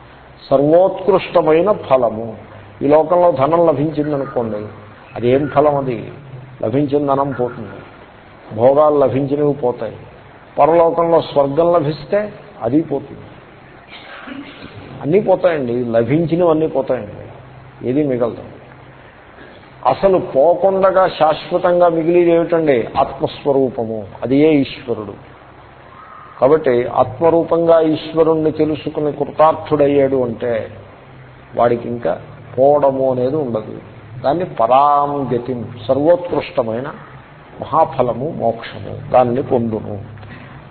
సర్వోత్కృష్టమైన ఫలము. ఈ లోకంలో ధనం లభించిందనుకోండి అదేం ఫలం అది? లభించిన ధనం పోతుంది. భోగాలు లభించినవి పోతాయి. పరలోకంలో స్వర్గం లభిస్తే అది పోతుంది. అన్నీ పోతాయండి. లభించినవన్నీ పోతాయండి. ఏది మిగలదు. అసలు పోకుండగా శాశ్వతంగా మిగిలిది ఏమిటండి? ఆత్మస్వరూపము. అది ఏ ఈశ్వరుడు. కాబట్టి ఆత్మరూపంగా ఈశ్వరుణ్ణి తెలుసుకుని కృతార్థుడయ్యాడు అంటే వాడికి ఇంకా పోవడము అనేది ఉండదు. దాన్ని పరాంగతి సర్వోత్కృష్టమైన మహాఫలము మోక్షము. దాన్ని పొందును.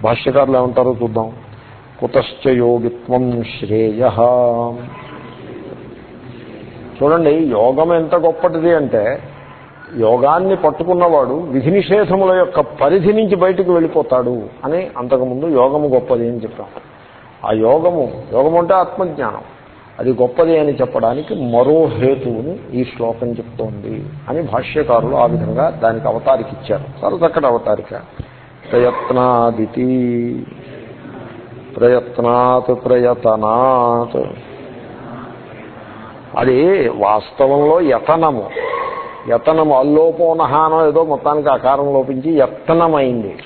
భాష్యకారులు ఏమంటారో చూద్దాం. కుతశ్చ యోగిత్వం శ్రేయ. చూడండి యోగం ఎంత గొప్పటిది అంటే యోగాన్ని పట్టుకున్నవాడు విధి నిషేధముల యొక్క పరిధి నుంచి బయటకు వెళ్ళిపోతాడు అని అంతకుముందు యోగము గొప్పది అని చెప్పాం. ఆ యోగము యోగము అంటే ఆత్మజ్ఞానం. అది గొప్పది అని చెప్పడానికి మరో హేతువుని ఈ శ్లోకం చెప్తోంది అని భాష్యకారులు ఆ విధంగా దానికి అవతారికి ఇచ్చారు. చాలా చక్కటి అవతారిక. ప్రయత్నాదితి ప్రయత్నాత్ ప్రయతనాత్. అది వాస్తవంలో యతనము. యతనము అల్లోపోనహానో ఏదో మొత్తానికి ఆకారం లోపించి యత్నమైంది.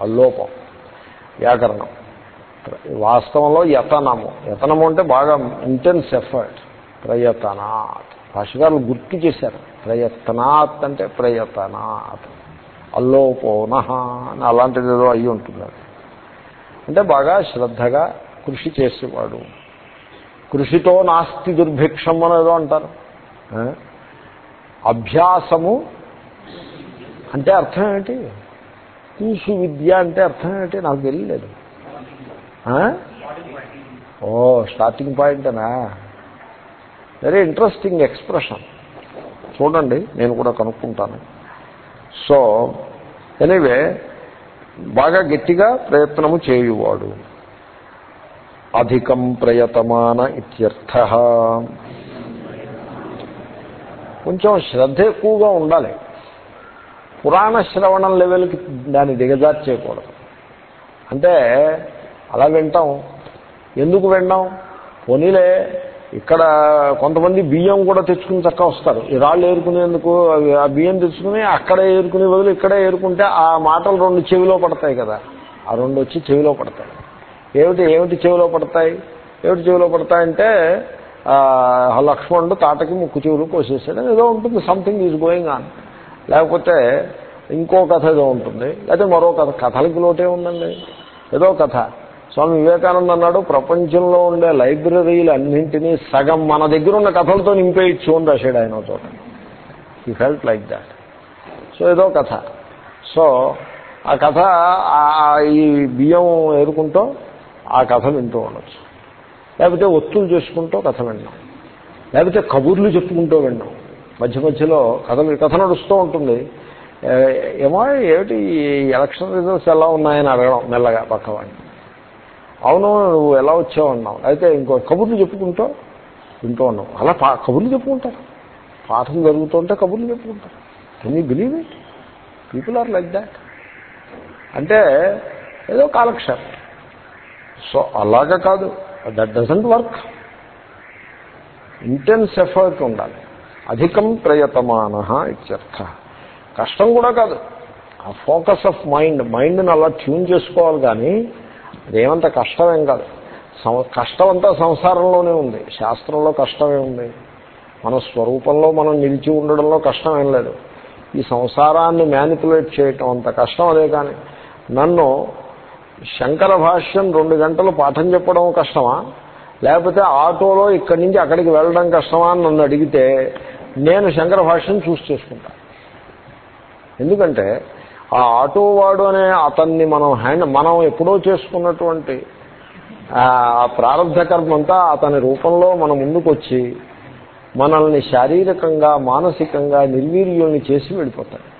అల్లోపం. వ్యాకరణం. వాస్తవంలో యతనము. యతనము అంటే బాగా ఇంటెన్స్ ఎఫర్ట్ ప్రయతనాత్. భాషగారులు గుర్తు చేశారు. ప్రయత్నాత్ అంటే ప్రయతనాత్. అల్లోపోనహ అని అలాంటిది ఏదో అయ్యి ఉంటుంది అంటే బాగా శ్రద్ధగా కృషి చేసేవాడు. కృషితో నాస్తి దుర్భిక్షం అనేదో అంటారు. అభ్యాసము అంటే అర్థం ఏంటి? కూసు విద్య అంటే అర్థం ఏంటి? నాకు తెలియలేదు. ఓ స్టార్టింగ్ పాయింటేనా వెరీ ఇంట్రెస్టింగ్ ఎక్స్ప్రెషన్ చూడండి నేను కూడా కనుక్కుంటాను. సో ఎనీవే బాగా గట్టిగా ప్రయత్నము చేయువాడు. అధికం ప్రయతమాన ఇత్యర్థ. కొంచెం శ్రద్ధ ఎక్కువగా ఉండాలి. పురాణ శ్రవణం లెవెల్కి దాన్ని దిగజార్చేయకూడదు అంటే అలా వింటాం. ఎందుకు వింటాం? పోనీలే ఇక్కడ కొంతమంది బియ్యం కూడా తెచ్చుకుని చక్క వస్తారు. ఈ రాళ్ళు ఏరుకునేందుకు ఆ బియ్యం తెచ్చుకుని అక్కడే ఏరుకునే బదులు ఇక్కడే ఏరుకుంటే ఆ మాటలు రెండు చెవిలో పడతాయి కదా. ఆ రెండు వచ్చి చెవిలో పడతాయి. ఏమిటి ఏమిటి చెవిలో పడతాయి? ఏమిటి చెవిలో పడతాయంటే లక్ష్మణుడు తాటకి ముక్కు చెవులు కోసేసాడు ఏదో ఉంటుంది సంథింగ్ ఈజ్ గోయింగ్ ఆన్ లేకపోతే ఇంకో కథ ఏదో ఉంటుంది. లేకపోతే మరో కథ. కథలకి లోటే ఉందండి. ఏదో కథ. స్వామి వివేకానంద అన్నాడు ప్రపంచంలో ఉండే లైబ్రరీలు అన్నింటినీ సగం మన దగ్గర ఉన్న కథలతో నింపేయచ్చు అని రాశాడు ఆయన చోట. ఈ ఫెల్ట్ లైక్ దాట్ సో ఏదో కథ. సో ఆ కథ ఈ బియ్యం ఏరుకుంటూ ఆ కథ వింటూ ఉండొచ్చు. లేకపోతే ఒత్తులు చేసుకుంటూ కథ విన్నాం లేకపోతే కబుర్లు చెప్పుకుంటూ విన్నాం మధ్య మధ్యలో కథ కథ నడుస్తూ ఉంటుంది. ఏమో ఏమిటి ఎలక్షన్ రిజల్ట్స్ ఎలా ఉన్నాయని అడగడం మెల్లగా పక్కవాడిని. అవును నువ్వు ఎలా వచ్చావు అన్నావు. అయితే ఇంకో కబుర్లు చెప్పుకుంటూ వింటూ ఉన్నావు. అలా పా కబుర్లు చెప్పుకుంటారు. పాఠం జరుగుతుంటే కబుర్లు చెప్పుకుంటారు. Can you believe it people are like that అంటే ఏదో కాలక్షేపం. సో అలాగా కాదు. That doesn't work intense effort ఉండాలి. అధికం ప్రయతమాన ఇత్యర్థ. కష్టం కూడా కాదు. ఆ ఫోకస్ ఆఫ్ మైండ్ మైండ్ని అలా ట్యూన్ చేసుకోవాలి కానీ అదేమంత కష్టమేం కాదు. సం- కష్టం అంతా సంసారంలోనే ఉంది. శాస్త్రంలో కష్టమే ఉంది. మన స్వరూపంలో మనం నిలిచి ఉండడంలో కష్టమేం లేదు. ఈ సంసారాన్ని మ్యానిపులేట్ చేయటం అంత కష్టం అదే కానీ నన్ను శంకర భాష్యం రెండు గంటలు పాఠం చెప్పడం కష్టమా? లేకపోతే ఆటోలో ఇక్కడి నుంచి అక్కడికి వెళ్ళడం కష్టమా అని నన్ను అడిగితే నేను శంకర భాష్యం చూస్ చేసుకుంటా. ఎందుకంటే ఆ ఆటో వాడు అనే అతన్ని మనం హ్యాండ్ మనం ఎప్పుడో చేసుకున్నటువంటి ఆ ప్రారంభ కర్మ అంతా అతని రూపంలో మన ముందుకొచ్చి మనల్ని శారీరకంగా మానసికంగా నిర్వీర్యుల్ని చేసి వెళ్ళిపోతాడు.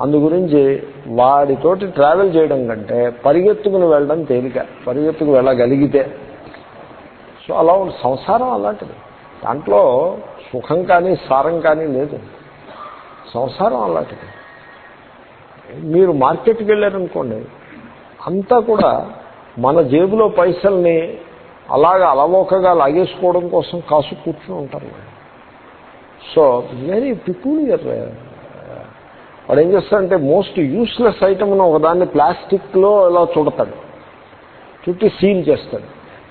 అందు గురించి వాడితోటి ట్రావెల్ చేయడం కంటే పరిగెత్తుకుని వెళ్ళడం తేలిక. పరిగెత్తుకు వెళ్ళగలిగితే. సో అలా ఉంది సంసారం అలాంటిది. దాంట్లో సుఖం కానీ సారం కానీ లేదు. సంసారం అలాంటిది. మీరు మార్కెట్కి వెళ్ళారనుకోండి అంతా కూడా మన జేబులో పైసల్ని అలాగా అలవోకగా లాగేసుకోవడం కోసం కాసు కూర్చుని ఉంటారు సో వెరీ పికూలియర్ వాడు ఏం చేస్తాడంటే మోస్ట్ యూస్లెస్ ఐటమ్ ఒకదాన్ని ప్లాస్టిక్లో ఇలా చుడతాడు. చుట్టి సీల్ చేస్తాడు.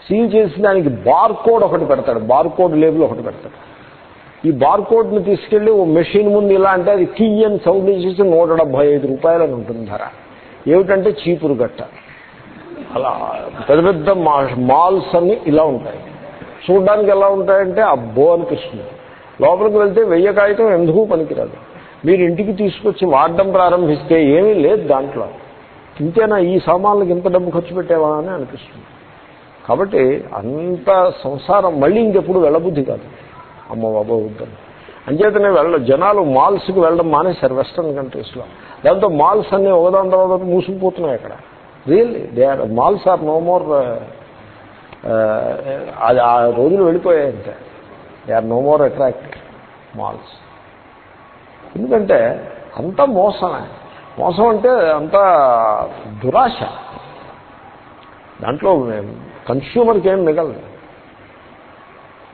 సీల్ చేసి దానికి బార్ కోడ్ ఒకటి పెడతాడు. బార్ కోడ్ లేబుల్ ఒకటి పెడతాడు. ఈ బార్ కోడ్ని తీసుకెళ్ళి ఓ మెషిన్ ముందు ఇలా అంటే అది కీ అని సౌండ్ చేసి నూట డెబ్బై ఐదు రూపాయలు అని ఉంటుంది ధర. ఏమిటంటే చీపురు గట్ట. అలా పెద్ద పెద్ద మాల్స్ అన్ని ఇలా ఉంటాయి. చూడడానికి ఎలా ఉంటాయంటే అబ్బో అనిపిస్తుంది లోపలికి వెళ్తే వెయ్య కాగితం ఎందుకు పనికిరాదు? మీరు ఇంటికి తీసుకొచ్చి వాడడం ప్రారంభిస్తే ఏమీ లేదు దాంట్లో. ఇంతేనా ఈ సామాన్లకు ఇంత డబ్బు ఖర్చు పెట్టావా అని అనిపిస్తుంది. కాబట్టి అంత సంసారం మళ్ళీ ఇంకెప్పుడు వెళ్ళబుద్ధి కాదు. అమ్మ బాబా వద్దని అంచేతనే వెళ్ళ జనాలు మాల్స్కి వెళ్ళడం మానేశారు వెస్ట్రన్ కంట్రీస్లో. దాంతో మాల్స్ అన్నీ ఒకదాని తర్వాత మూసుకుపోతున్నాయి అక్కడ. Really they are malls are no more అది ఆ రోజులు వెళ్ళిపోయాయి అంతే they are no more attractive malls. ఎందుకంటే అంత మోసమే. మోసం అంటే అంత దురాశ. దాంట్లో కన్స్యూమర్కి ఏం మిగలదు.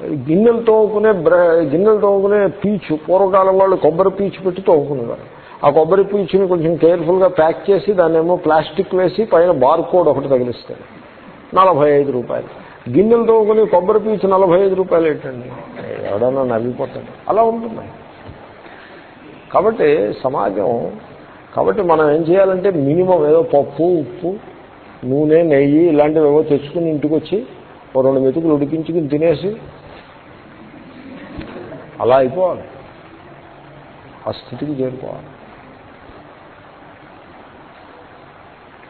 గిన్నెలు తోముకునే బ్ర గిన్నెలు తోముకునే పీచు పూర్వకాలం వాళ్ళు కొబ్బరి పీచు పెట్టి తోముకునేవారు. ఆ కొబ్బరి పీచుని కొంచెం కేర్ఫుల్గా ప్యాక్ చేసి దాన్ని ఏమో ప్లాస్టిక్ వేసి పైన బార్ కోడ్ ఒకటి తగిలిస్తారు నలభై ఐదు రూపాయలు. గిన్నెలు తోముకుని కొబ్బరి పీచు నలభై ఐదు రూపాయలు ఏంటండి? ఎవడన్నా నవ్విపోతాడు. అలా ఉంటుంది. కాబట్టి సమాజం కాబట్టి మనం ఏం చేయాలంటే మినిమం ఏదో పప్పు ఉప్పు నూనె నెయ్యి ఇలాంటివి ఏవో తెచ్చుకుని ఇంటికి వచ్చి ఓ రెండు మెతుకులు ఉడికించుకుని తినేసి అలా అయిపోవాలి. ఆ స్థితికి చేరుకోవాలి.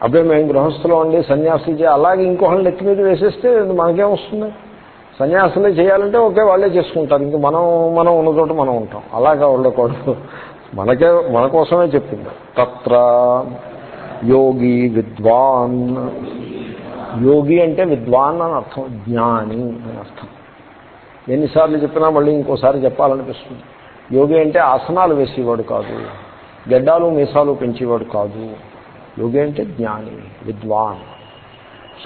అప్పుడే మేము గృహస్థులం అండి సన్యాసులు చేయాలి. అలాగే ఇంకొకళ్ళు నెత్తి మీద వేసేస్తే మనకేం వస్తుంది? సన్యాసులే చేయాలంటే ఒకే వాళ్ళే చేసుకుంటారు. ఇంక మనం మనం ఉన్న చోట మనం ఉంటాం. అలాగా ఉండకూడదు మనకే మన కోసమే చెప్పింది. తత్ర యోగి విద్వాన్. యోగి అంటే విద్వాన్ అని అర్థం జ్ఞాని అని అర్థం. ఎన్నిసార్లు చెప్పినా మళ్ళీ ఇంకోసారి చెప్పాలనిపిస్తుంది. యోగి అంటే ఆసనాలు వేసేవాడు కాదు. గడ్డాలు మీసాలు పెంచేవాడు కాదు. యోగి అంటే జ్ఞాని విద్వాన్.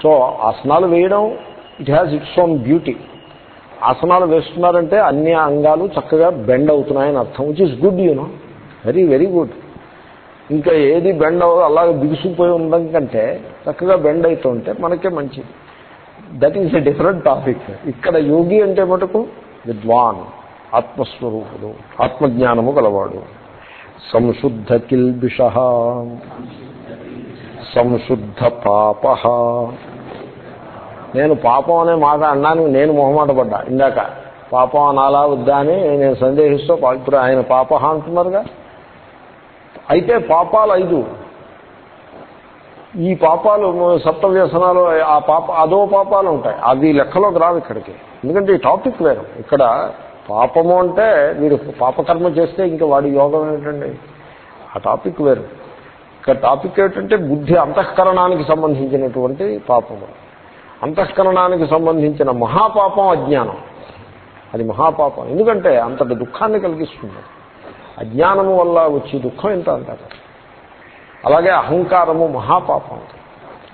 సో ఆసనాలు వేయడం it has its own beauty ఆసనాలు వేస్తున్నారంటే అన్ని అంగాలు చక్కగా బెండ్ అవుతున్నాయని అర్థం which is good you know very very good. ఇంకా ఏది బెండ్ అవ్వదు అలాగే బిగుసుకుపోయి ఉండడం కంటే చక్కగా బెండ్ అవుతుంటే మనకే మంచిది. That is a different topic ఇక్కడ యోగి అంటే మటుకు విద్వాన్ ఆత్మస్వరూపుడు ఆత్మజ్ఞానము గలవాడు. సంశుద్ధ కిల్బిష సంశుద్ధ పాప. నేను పాపం అనే మాట అన్నాను నేను మొహమాట పడ్డా. ఇందాక పాపం అనాలా వద్దా అని నేను సందేహిస్తూ ఇప్పుడు ఆయన పాప అంటున్నారుగా. అయితే పాపాలు ఐదు. ఈ పాపాలు సప్త వ్యసనాలు ఆ పాప అదో పాపాలు ఉంటాయి. అవి లెక్కలోకి రావు ఇక్కడికి. ఎందుకంటే ఈ టాపిక్ వేరు. ఇక్కడ పాపము అంటే మీరు పాపకర్మ చేస్తే ఇంకా వాడి యోగం ఏంటండి ఆ టాపిక్ వేరు. ఇక్కడ టాపిక్ ఏంటంటే బుద్ధి అంతఃకరణానికి సంబంధించినటువంటి పాపము. అంతఃకరణానికి సంబంధించిన మహాపాపం అజ్ఞానం. అది మహాపాపం. ఎందుకంటే అంతటి దుఃఖాన్ని కలిగిస్తుంది. అజ్ఞానము వల్ల వచ్చే దుఃఖం ఎంత అంటారు అలాగే అహంకారము మహాపాపం.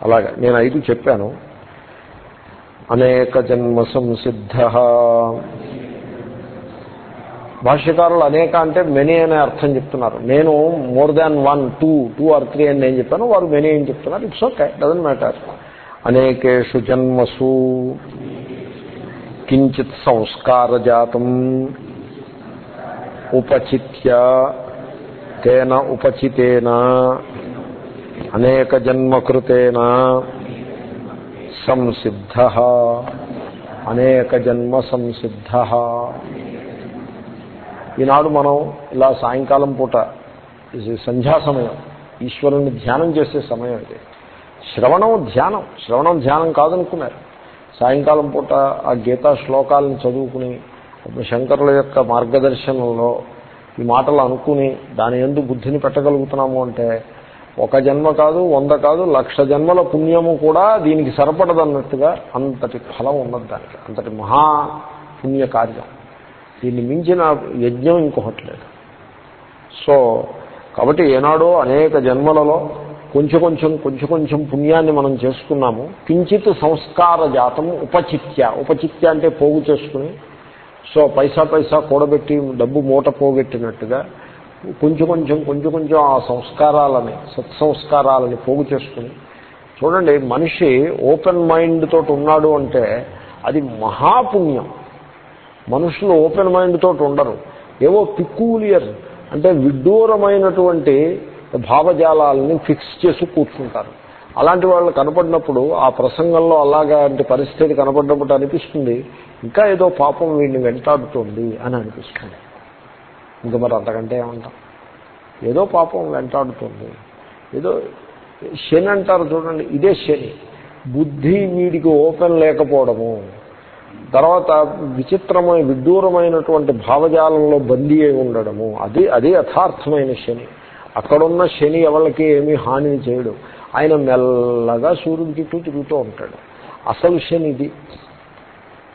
అలాగే నేను ఐదు చెప్పాను. అనేక జన్మ సంసిద్ధ. భాష్యకారులు అనేక అంటే మెనీ అనే అర్థం చెప్తున్నారు. నేను more than one two two or three అని నేను చెప్పాను. వారు మెనీ అని చెప్తున్నారు. ఇట్స్ ఓకే డజన్ మ్యాటర్ అనేకేషు జన్మసు. కించిత్ సంస్కారజాతం ఉపచిత్య తేన ఉపచితేన అనేక జన్మకృతేన సంసిద్ధ అనేక జన్మ సంసిద్ధ ఈనాడు మనం ఇలా సాయంకాలం పూట ఇది సంధ్యా సమయం ఈశ్వరుని ధ్యానం చేసే సమయం ఇది. శ్రవణం ధ్యానం శ్రవణం ధ్యానం కాదనుకున్నారు. సాయంకాలం పూట ఆ గీతా శ్లోకాలను చదువుకుని శంకరుల యొక్క మార్గదర్శనంలో ఈ మాటలు అనుకుని దాని ఎందు బుద్ధిని పెట్టగలుగుతున్నాము అంటే ఒక జన్మ కాదు వంద కాదు లక్ష జన్మల పుణ్యము కూడా దీనికి సరిపడదన్నట్టుగా అంతటి ఫలం ఉన్నది దానికి. అంతటి మహా పుణ్య కార్యం. దీన్ని మించిన యజ్ఞం ఇంకొకటి లేదు. సో కాబట్టి ఏనాడో అనేక జన్మలలో కొంచెం కొంచెం కొంచెం కొంచెం పుణ్యాన్ని మనం చేసుకున్నాము. కించిత్ సంస్కార జాతం ఉపచిత్య. ఉపచిత్య అంటే పోగు చేసుకుని సో పైసా పైసా కూడబెట్టి డబ్బు మూట పోగొట్టినట్టుగా కొంచెం కొంచెం కొంచెం కొంచెం ఆ సంస్కారాలని సత్సంస్కారాలని పోగు చేసుకుని చూడండి మనిషి ఓపెన్ మైండ్ తోటి ఉన్నాడు అంటే అది మహాపుణ్యం. మనుషులు ఓపెన్ మైండ్ తోటి ఉండరు. ఏవో పిక్కూలియర్ అంటే విడ్డూరమైనటువంటి భావజాలాలని ఫిక్స్ చేసి కూర్చుంటారు. అలాంటి వాళ్ళు కనపడినప్పుడు ఆ ప్రసంగంలో అలాంటి పరిస్థితి కనపడినప్పుడు అనిపిస్తుంది. ఇంకా ఏదో పాపం వీడిని వెంటాడుతోంది అని అనిపిస్తుంది. ఇంకా మరి అంతకంటే ఏమంటాం? ఏదో పాపం వెంటాడుతుంది. ఏదో శని అంటారు చూడండి ఇదే శని. బుద్ధి వీడికి ఓపెన్ లేకపోవడము. తర్వాత విచిత్రమైన విడ్డూరమైనటువంటి భావజాలంలో బందీ అయి ఉండడము. అది అది యథార్థమైన శని. అక్కడున్న శని ఎవరికి ఏమీ హాని చేయడు. ఆయన మెల్లగా సూర్యుడి చుట్టూ తిరుగుతూ ఉంటాడు. అసలు ఇది.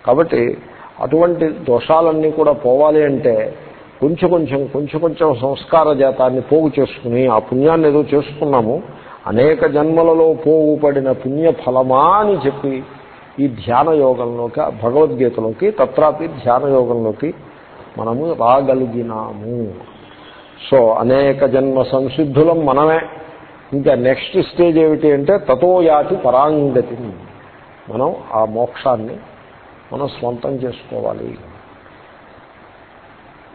కాబట్టి అటువంటి దోషాలన్నీ కూడా పోవాలి అంటే కొంచెం కొంచెం కొంచెం కొంచెం సంస్కార జాతాన్ని పోగు చేసుకుని ఆ పుణ్యాన్ని ఏదో చేసుకున్నాము. అనేక జన్మలలో పోగుపడిన పుణ్య ఫలమా అని చెప్పి ఈ ధ్యాన యోగంలోకి భగవద్గీతలోకి తత్రాపి ధ్యాన యోగంలోకి మనము రాగలిగినాము. సో అనేక జన్మ సంసిద్ధులం మనమే. ఇంకా నెక్స్ట్ స్టేజ్ ఏమిటి అంటే తతోయాతి పరాంగతి. మనం ఆ మోక్షాన్ని మనం స్వంతం చేసుకోవాలి.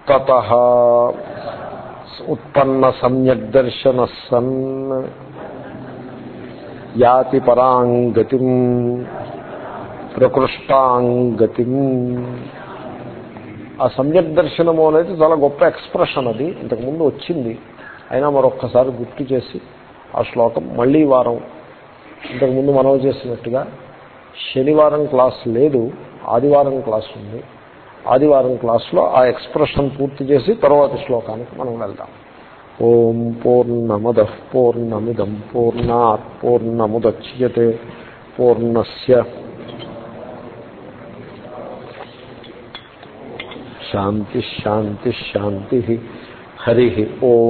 తత ఉత్పన్న సమ్యక్ దర్శన సన్ యాతి పరాంగతి ప్రకృష్టాంగతి. ఆ సమ్యక్ దర్శనము అనేది చాలా గొప్ప ఎక్స్ప్రెషన్ అది. ఇంతకుముందు వచ్చింది. అయినా మరొక్కసారి గుర్తు చేసి ఆ శ్లోకం మళ్ళీ వారం ఇంతకుముందు మనవి చేసినట్టుగా శనివారం క్లాస్ లేదు ఆదివారం క్లాస్ ఉంది. ఆదివారం క్లాస్లో ఆ ఎక్స్ప్రెషన్ పూర్తి చేసి తర్వాత శ్లోకానికి మనం వెళ్దాం. ఓం పూర్ణమద పూర్ణమిదం పూర్ణాత్ పూర్ణముద్యతే పూర్ణస్ శాంతి శాంతి శాంతి. హరి ఓం.